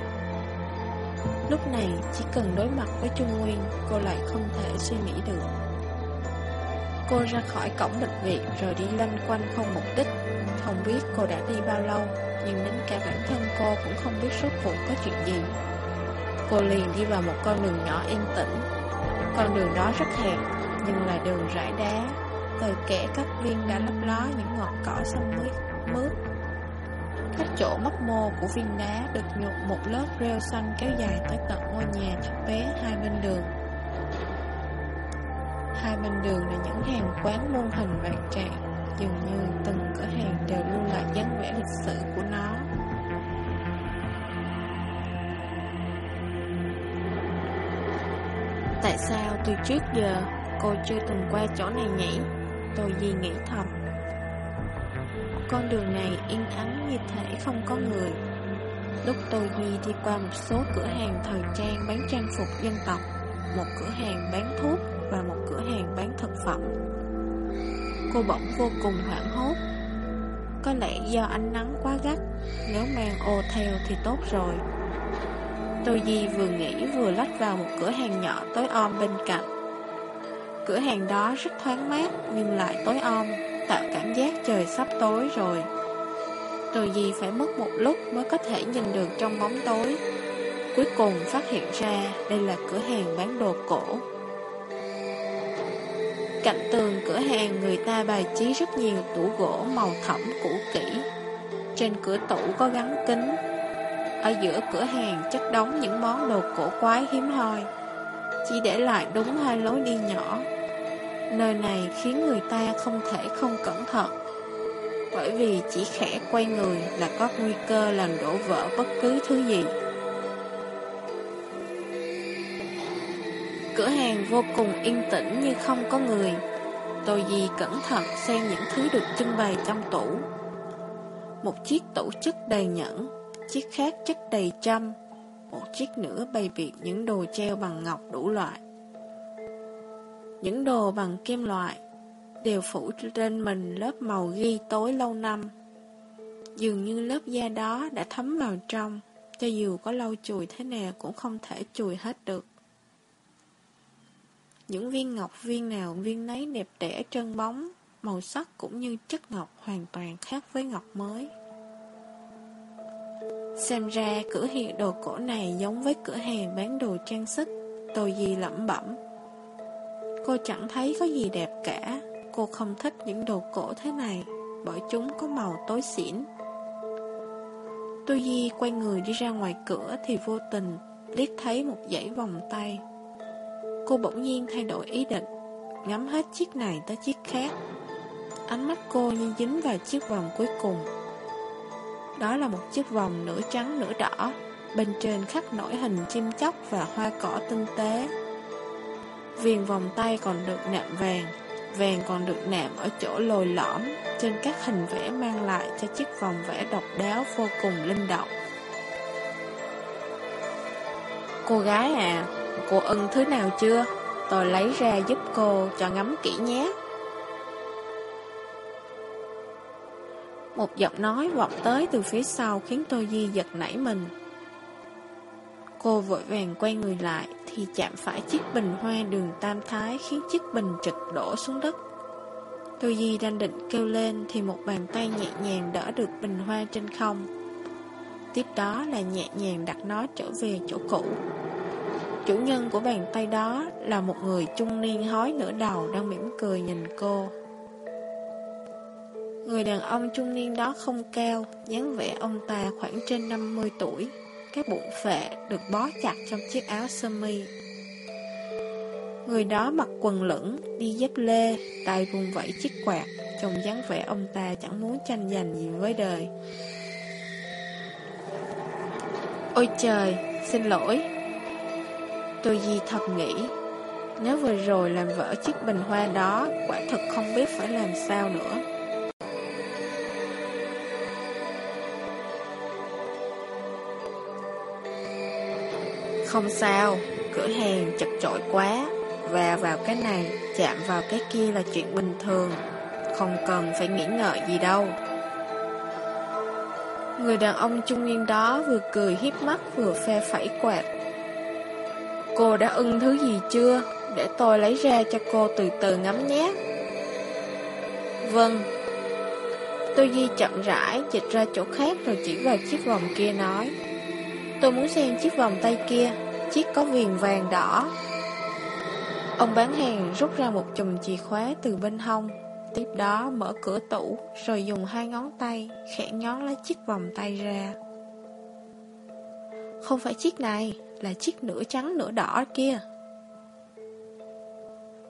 Lúc này, chỉ cần đối mặt với Trung Nguyên, Cô lại không thể suy nghĩ được. Cô ra khỏi cổng bệnh viện Rồi đi lanh quanh không mục đích. Không biết cô đã đi bao lâu, Nhưng đến cả bản thân cô cũng không biết rốt cuộc có chuyện gì. Cô liền đi vào một con đường nhỏ yên tĩnh. Con đường đó rất hẹp, Nhưng là đường rải đá. Từ kẻ các viên đã lấp ló những ngọn cỏ xanh mướt, mướt. Các chỗ mấp mô của viên đá Được nhuộm một lớp rêu xanh kéo dài tới tận ngôi nhà thấp bé hai bên đường. Hai bên đường là những hàng quán môn hình vạn trạng Dường như từng cửa hàng đều lưu lại dáng vẻ lịch sử của nó. Tại sao từ trước giờ cô chưa từng qua chỗ này nhỉ? Tôi Di nghĩ thầm. Con đường này yên ắng như thể không có người. Lúc tôi Di đi qua một số cửa hàng thời trang bán trang phục dân tộc, Một cửa hàng bán thuốc và một cửa hàng bán thực phẩm. Cô bỗng vô cùng hoảng hốt. Có lẽ do ánh nắng quá gắt, Nếu mang ô theo thì tốt rồi. Tôi Di vừa nghĩ vừa lách vào một cửa hàng nhỏ tối om bên cạnh. Cửa hàng đó rất thoáng mát, nhưng lại tối om, Tạo cảm giác trời sắp tối rồi. Tô gì phải mất một lúc mới có thể nhìn được trong bóng tối. Cuối cùng phát hiện ra đây là cửa hàng bán đồ cổ. Cạnh tường cửa hàng người ta bài trí rất nhiều tủ gỗ màu thẫm cũ kỹ. Trên cửa tủ có gắn kính. Ở giữa cửa hàng chất đóng những món đồ cổ quái hiếm hoi. Chỉ để lại đúng hai lối đi nhỏ. Nơi này khiến người ta không thể không cẩn thận. Bởi vì chỉ khẽ quay người là có nguy cơ làm đổ vỡ bất cứ thứ gì. Cửa hàng vô cùng yên tĩnh như không có người. Tôi gì cẩn thận xem những thứ được trưng bày trong tủ. Một chiếc tủ chất đầy nhẫn chiếc khác chất đầy trăm, một chiếc nữa bày biện những đồ treo bằng ngọc đủ loại. Những đồ bằng kim loại đều phủ trên mình lớp màu ghi tối lâu năm. Dường như lớp da đó đã thấm vào trong, cho dù có lau chùi thế nào cũng không thể chùi hết được. Những viên ngọc viên nào viên nấy đẹp đẽ trơn bóng, màu sắc cũng như chất ngọc hoàn toàn khác với ngọc mới. Xem ra cửa hiệu đồ cổ này giống với cửa hàng bán đồ trang sức Tôi gì lẩm bẩm Cô chẳng thấy có gì đẹp cả. Cô không thích những đồ cổ thế này, Bởi chúng có màu tối xỉn. Tôi Di quay người đi ra ngoài cửa Thì vô tình liếc thấy một dãy vòng tay. Cô bỗng nhiên thay đổi ý định, Ngắm hết chiếc này tới chiếc khác. Ánh mắt cô như dính vào chiếc vòng cuối cùng. Đó là một chiếc vòng nửa trắng nửa đỏ, Bên trên khắc nổi hình chim chóc và hoa cỏ tinh tế. Viền vòng tay còn được nạm vàng Vàng còn được nạm ở chỗ lồi lõm Trên các hình vẽ mang lại cho chiếc vòng vẽ độc đáo vô cùng linh động Cô gái à, cô ưng thứ nào chưa? Tôi lấy ra giúp cô cho ngắm kỹ nhé Một giọng nói vọng tới từ phía sau khiến tôi Di giật nảy mình. Cô vội vàng quay người lại thì chạm phải chiếc bình hoa đường tam thái khiến chiếc bình trịch đổ xuống đất. Tư Di đang định kêu lên thì một bàn tay nhẹ nhàng đỡ được bình hoa trên không. Tiếp đó là nhẹ nhàng đặt nó trở về chỗ cũ. Chủ nhân của bàn tay đó là một người trung niên hói nửa đầu đang mỉm cười nhìn cô. Người đàn ông trung niên đó không cao, dáng vẻ ông ta khoảng trên 50 tuổi. Cái bụng phệ được bó chặt trong chiếc áo sơ mi. Người đó mặc quần lửng, đi dép lê, tay vùng vẫy chiếc quạt, trông dáng vẻ ông ta chẳng muốn tranh giành gì với đời. Ôi trời, xin lỗi. Tôi gì thật nghĩ, nếu vừa rồi làm vỡ chiếc bình hoa đó, quả thật không biết phải làm sao nữa. Không sao, cửa hàng chật chội quá. Và vào cái này Chạm vào cái kia là chuyện bình thường. Không cần phải nghĩ ngợi gì đâu. Người đàn ông trung niên đó vừa cười hiếp mắt vừa phe phẩy quạt. Cô đã ưng thứ gì chưa? Để tôi lấy ra cho cô từ từ ngắm nhé. Vâng. Tôi Di chậm rãi dịch ra chỗ khác rồi chỉ vào chiếc vòng kia nói. Tôi muốn xem chiếc vòng tay kia, Chiếc có viền vàng đỏ. Ông bán hàng rút ra một chùm chìa khóa từ bên hông. Tiếp đó mở cửa tủ, Rồi dùng hai ngón tay Khẽ nhón lấy chiếc vòng tay ra. Không phải chiếc này, Là chiếc nửa trắng nửa đỏ kia.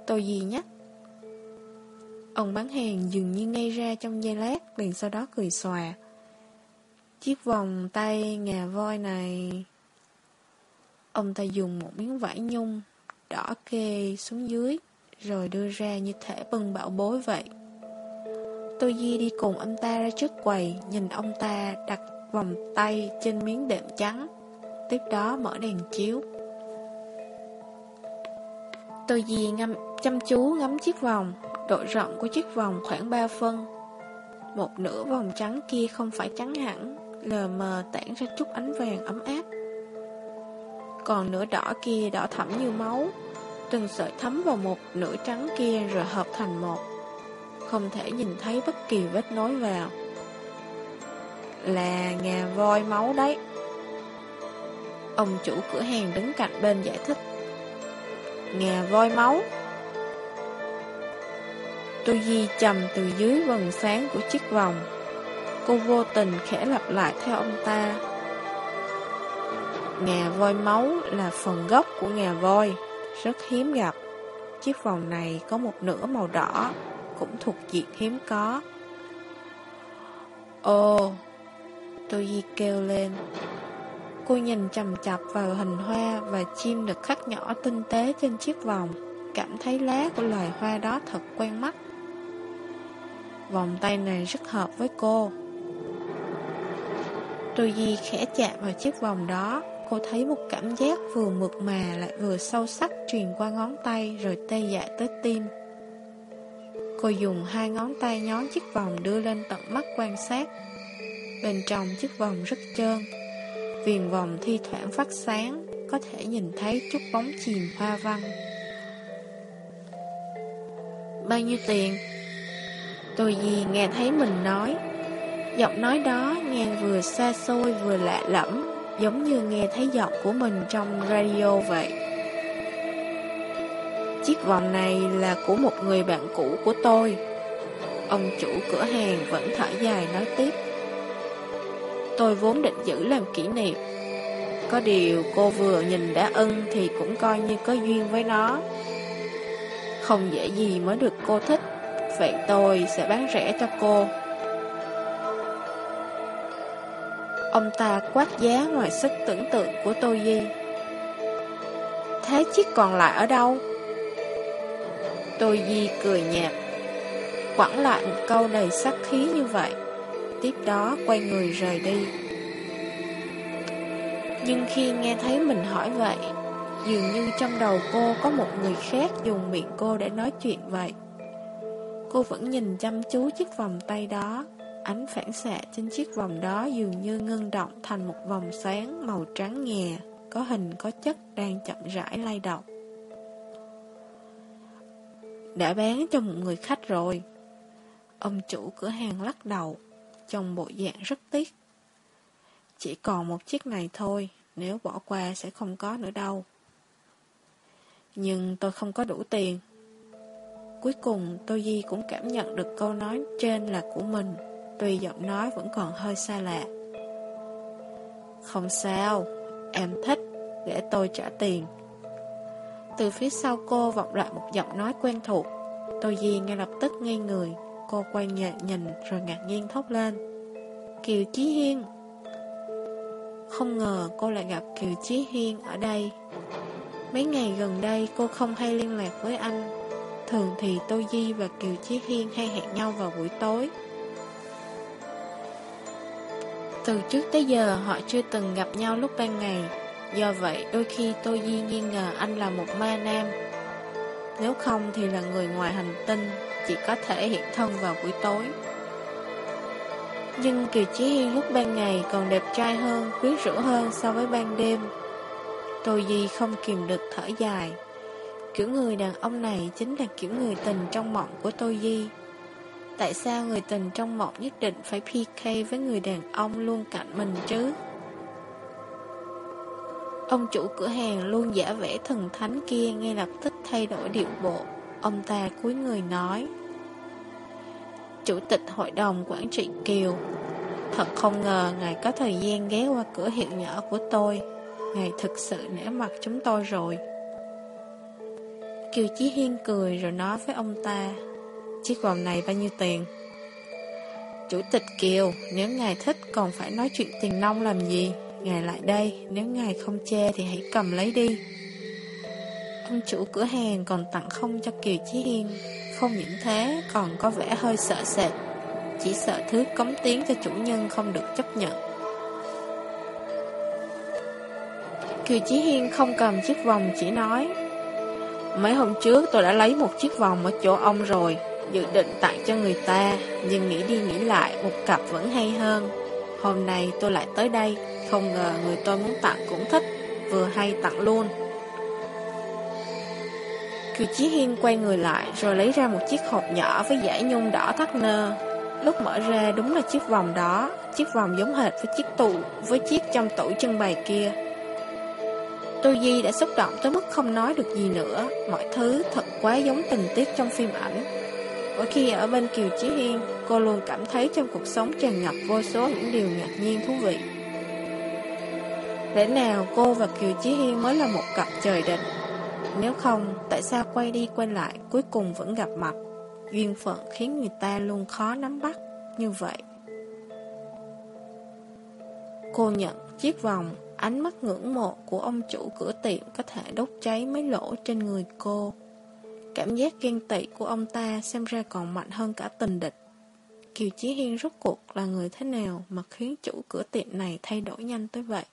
Tôi gì nhắc? Ông bán hàng dường như ngay ra trong giây lát, Liền sau đó cười xòa. Chiếc vòng tay ngà voi này Ông ta dùng một miếng vải nhung Đỏ kê xuống dưới Rồi đưa ra như thể bưng bảo bối vậy. Tôi Di đi cùng ông ta ra trước quầy Nhìn ông ta đặt vòng tay trên miếng đệm trắng Tiếp đó mở đèn chiếu. Tôi Di ngâm, chăm chú ngắm chiếc vòng Độ rộng của chiếc vòng khoảng 3 phân. Một nửa vòng trắng kia không phải trắng hẳn Lờ mờ tản ra chút ánh vàng ấm áp. Còn nửa đỏ kia đỏ thẫm như máu, Từng sợi thấm vào một nửa trắng kia rồi hợp thành một. Không thể nhìn thấy bất kỳ vết nối vào. Là ngà voi máu đấy. Ông chủ cửa hàng đứng cạnh bên giải thích. Ngà voi máu. Tôi di trầm từ dưới vầng sáng của chiếc vòng. Cô vô tình khẽ lặp lại theo ông ta. Ngà voi máu là phần gốc của ngà voi, Rất hiếm gặp. Chiếc vòng này có một nửa màu đỏ, Cũng thuộc diện hiếm có. Ồ, Tôi di kêu lên. Cô nhìn chầm chập vào hình hoa Và chim được khắc nhỏ tinh tế trên chiếc vòng, Cảm thấy lá của loài hoa đó thật quen mắt. Vòng tay này rất hợp với cô. Tôi Di khẽ chạm vào chiếc vòng đó Cô thấy một cảm giác vừa mượt mà lại vừa sâu sắc truyền qua ngón tay rồi tê dại tới tim. Cô dùng hai ngón tay nhón chiếc vòng đưa lên tận mắt quan sát. Bên trong chiếc vòng rất trơn. Viền vòng thi thoảng phát sáng, có thể nhìn thấy chút bóng chìm hoa văn. Bao nhiêu tiền? Tôi gì nghe thấy mình nói Giọng nói đó nghe vừa xa xôi vừa lạ lẫm, Giống như nghe thấy giọng của mình trong radio vậy. Chiếc vòng này là của một người bạn cũ của tôi. Ông chủ cửa hàng vẫn thở dài nói tiếp. Tôi vốn định giữ làm kỷ niệm. Có điều cô vừa nhìn đã ưng thì cũng coi như có duyên với nó. Không dễ gì mới được cô thích. Vậy tôi sẽ bán rẻ cho cô. Ông ta quát giá ngoài sức tưởng tượng của Tô Di. Thế chiếc còn lại ở đâu? Tô Di cười nhạt. Quẳng lại một câu đầy sắc khí như vậy. Tiếp đó quay người rời đi. Nhưng khi nghe thấy mình hỏi vậy, Dường như trong đầu cô có một người khác dùng miệng cô để nói chuyện vậy. Cô vẫn nhìn chăm chú chiếc vòng tay đó. Ánh phản xạ trên chiếc vòng đó dường như ngưng động thành một vòng sáng màu trắng nhè, có hình có chất đang chậm rãi lay động. Đã bán cho một người khách rồi. Ông chủ cửa hàng lắc đầu, trong bộ dạng rất tiếc. Chỉ còn một chiếc này thôi, nếu bỏ qua sẽ không có nữa đâu. Nhưng tôi không có đủ tiền. Cuối cùng Tô Di cũng cảm nhận được câu nói trên là của mình Tuy giọng nói vẫn còn hơi xa lạ. Không sao, Em thích, Để tôi trả tiền. Từ phía sau cô vọng lại một giọng nói quen thuộc. Tôi Di ngay lập tức ngây người, Cô quay nhẹ nhìn rồi ngạc nhiên thốt lên. Kiều Chí Hiên. Không ngờ cô lại gặp Kiều Chí Hiên ở đây. Mấy ngày gần đây cô không hay liên lạc với anh. Thường thì Tô Di và Kiều Chí Hiên hay hẹn nhau vào buổi tối. Từ trước tới giờ họ chưa từng gặp nhau lúc ban ngày. Do vậy đôi khi tôi Di nghi ngờ anh là một ma nam. Nếu không thì là người ngoài hành tinh Chỉ có thể hiện thân vào buổi tối. Nhưng Kiều Chí Hiên lúc ban ngày còn đẹp trai hơn, quyến rũ hơn so với ban đêm. Tôi Di không kìm được thở dài. Kiểu người đàn ông này chính là kiểu người tình trong mộng của tôi Di. Tại sao người tình trong mộng nhất định phải PK với người đàn ông luôn cạnh mình chứ? Ông chủ cửa hàng luôn giả vẽ thần thánh kia ngay lập tức thay đổi điệu bộ. Ông ta cúi người nói Chủ tịch hội đồng quản trị Kiều, Thật không ngờ ngài có thời gian ghé qua cửa hiệu nhỏ của tôi Ngài thực sự nể mặt chúng tôi rồi Kiều Chí Hiên cười rồi nói với ông ta Chiếc vòng này bao nhiêu tiền? Chủ tịch Kiều, Nếu ngài thích còn phải nói chuyện tiền nông làm gì? Ngài lại đây, Nếu ngài không che thì hãy cầm lấy đi. Ông chủ cửa hàng còn tặng không cho Kiều Chí Hiên Không những thế, còn có vẻ hơi sợ sệt. Chỉ sợ thứ cống tiếng cho chủ nhân không được chấp nhận. Kiều Chí Hiên không cầm chiếc vòng, chỉ nói, Mấy hôm trước tôi đã lấy một chiếc vòng ở chỗ ông rồi. Dự định tặng cho người ta, Nhưng nghĩ đi nghĩ lại Một cặp vẫn hay hơn. Hôm nay tôi lại tới đây, Không ngờ người tôi muốn tặng cũng thích, Vừa hay tặng luôn. Kiều Chí Hiên quay người lại Rồi lấy ra một chiếc hộp nhỏ Với giải nhung đỏ thắt nơ. Lúc mở ra đúng là chiếc vòng đó, Chiếc vòng giống hệt với chiếc tủ, Với chiếc trong tủ trưng bày kia. Tô Di đã xúc động tới mức không nói được gì nữa, Mọi thứ thật quá giống tình tiết trong phim ảnh. Mỗi khi ở bên Kiều Chí Hiên Cô luôn cảm thấy trong cuộc sống tràn ngập vô số những điều ngạc nhiên thú vị. Lẽ nào cô và Kiều Chí Hiên mới là một cặp trời định Nếu không, tại sao quay đi quay lại Cuối cùng vẫn gặp mặt? Duyên phận khiến người ta luôn khó nắm bắt Như vậy. Cô nhận chiếc vòng Ánh mắt ngưỡng mộ của ông chủ cửa tiệm Có thể đốt cháy mấy lỗ trên người cô. Cảm giác ghen tị của ông ta xem ra còn mạnh hơn cả tình địch. Kiều Chí Hiên rốt cuộc là người thế nào mà khiến chủ cửa tiệm này thay đổi nhanh tới vậy?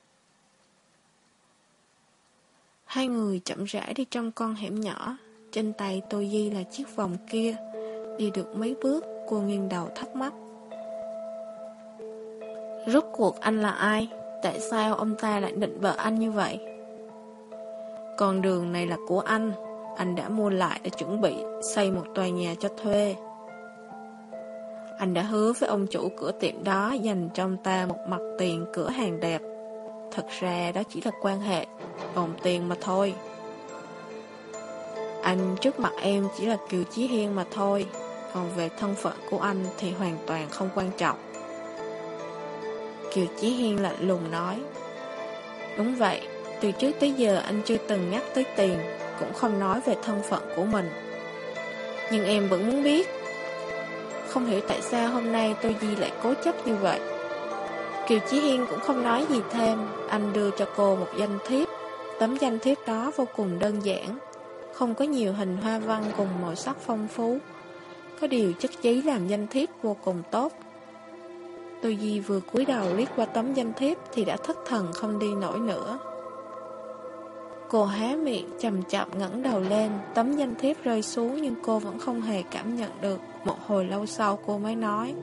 Hai người chậm rãi đi trong con hẻm nhỏ, trên tay Tô Di là chiếc vòng kia. Đi được mấy bước, cô nghiêng đầu thắc mắc. Rốt cuộc anh là ai? Tại sao ông ta lại định vợ anh như vậy? Con đường này là của anh, anh đã mua lại để chuẩn bị xây một tòa nhà cho thuê. Anh đã hứa với ông chủ cửa tiệm đó dành cho ông ta một mặt tiền cửa hàng đẹp. Thật ra đó chỉ là quan hệ, gồm tiền mà thôi. Anh trước mặt em chỉ là Kiều Chí Hiên mà thôi, còn về thân phận của anh thì hoàn toàn không quan trọng. Kiều Chí Hiên lạnh lùng nói Đúng vậy, từ trước tới giờ anh chưa từng nhắc tới tiền cũng không nói về thân phận của mình. Nhưng em vẫn muốn biết. Không hiểu tại sao hôm nay tôi Di lại cố chấp như vậy. Kiều Chí Hiên cũng không nói gì thêm, anh đưa cho cô một danh thiếp. Tấm danh thiếp đó vô cùng đơn giản, không có nhiều hình hoa văn cùng màu sắc phong phú. Có điều chất giấy làm danh thiếp vô cùng tốt. tôi Di vừa cúi đầu liếc qua tấm danh thiếp thì đã thất thần không đi nổi nữa. Cô há miệng, chậm chậm ngẩng đầu lên, Tấm danh thiếp rơi xuống Nhưng cô vẫn không hề cảm nhận được. Một hồi lâu sau cô mới nói,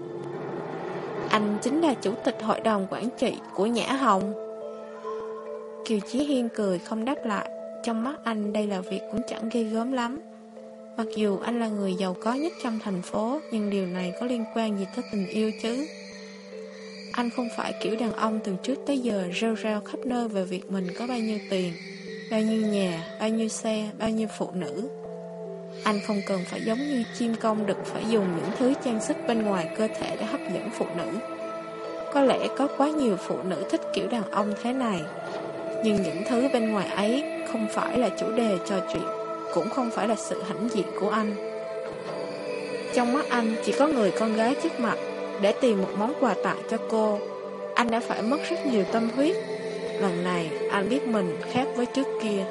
Anh chính là chủ tịch hội đồng quản trị của Nhã Hồng. Kiều Chí Hiên cười không đáp lại. Trong mắt anh, đây là việc cũng chẳng ghê gớm lắm. Mặc dù anh là người giàu có nhất trong thành phố, Nhưng điều này có liên quan gì tới tình yêu chứ? Anh không phải kiểu đàn ông từ trước tới giờ rêu rao khắp nơi về việc mình có bao nhiêu tiền bao nhiêu nhà, bao nhiêu xe, bao nhiêu phụ nữ. Anh không cần phải giống như chim công được phải dùng những thứ trang sức bên ngoài cơ thể để hấp dẫn phụ nữ. Có lẽ có quá nhiều phụ nữ thích kiểu đàn ông thế này. Nhưng những thứ bên ngoài ấy không phải là chủ đề trò chuyện, cũng không phải là sự hãnh diện của anh. Trong mắt anh chỉ có người con gái trước mặt để tìm một món quà tặng cho cô. Anh đã phải mất rất nhiều tâm huyết Lần này anh biết mình khác với trước kia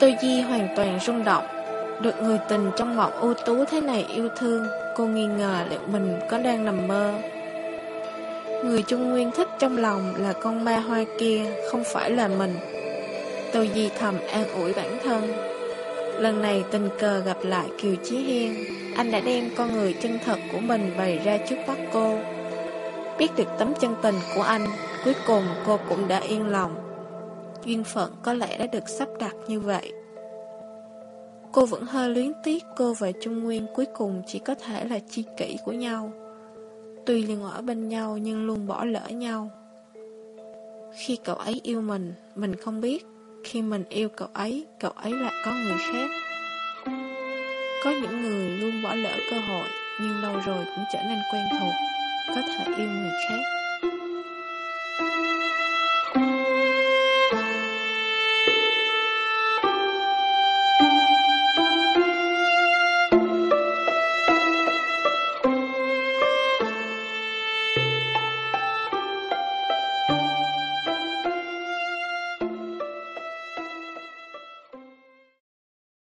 Tô Di hoàn toàn rung động Được người tình trong mộng ưu tú thế này yêu thương Cô nghi ngờ liệu mình có đang nằm mơ Người Trung Nguyên thích trong lòng là con ma hoa kia, không phải là mình. Tô Di thầm an ủi bản thân. Lần này tình cờ gặp lại Kiều Chí Hiên, anh đã đem con người chân thật của mình bày ra trước mắt cô. Biết được tấm chân tình của anh, cuối cùng cô cũng đã yên lòng. Duyên phận có lẽ đã được sắp đặt như vậy. Cô vẫn hơi luyến tiếc cô và Trung Nguyên cuối cùng chỉ có thể là chi kỷ của nhau. Tuy liền ở bên nhau nhưng luôn bỏ lỡ nhau. Khi cậu ấy yêu mình, mình không biết. Khi mình yêu cậu ấy, cậu ấy lại có người khác. Có những người luôn bỏ lỡ cơ hội, nhưng lâu rồi cũng trở nên quen thuộc, có thể yêu người khác.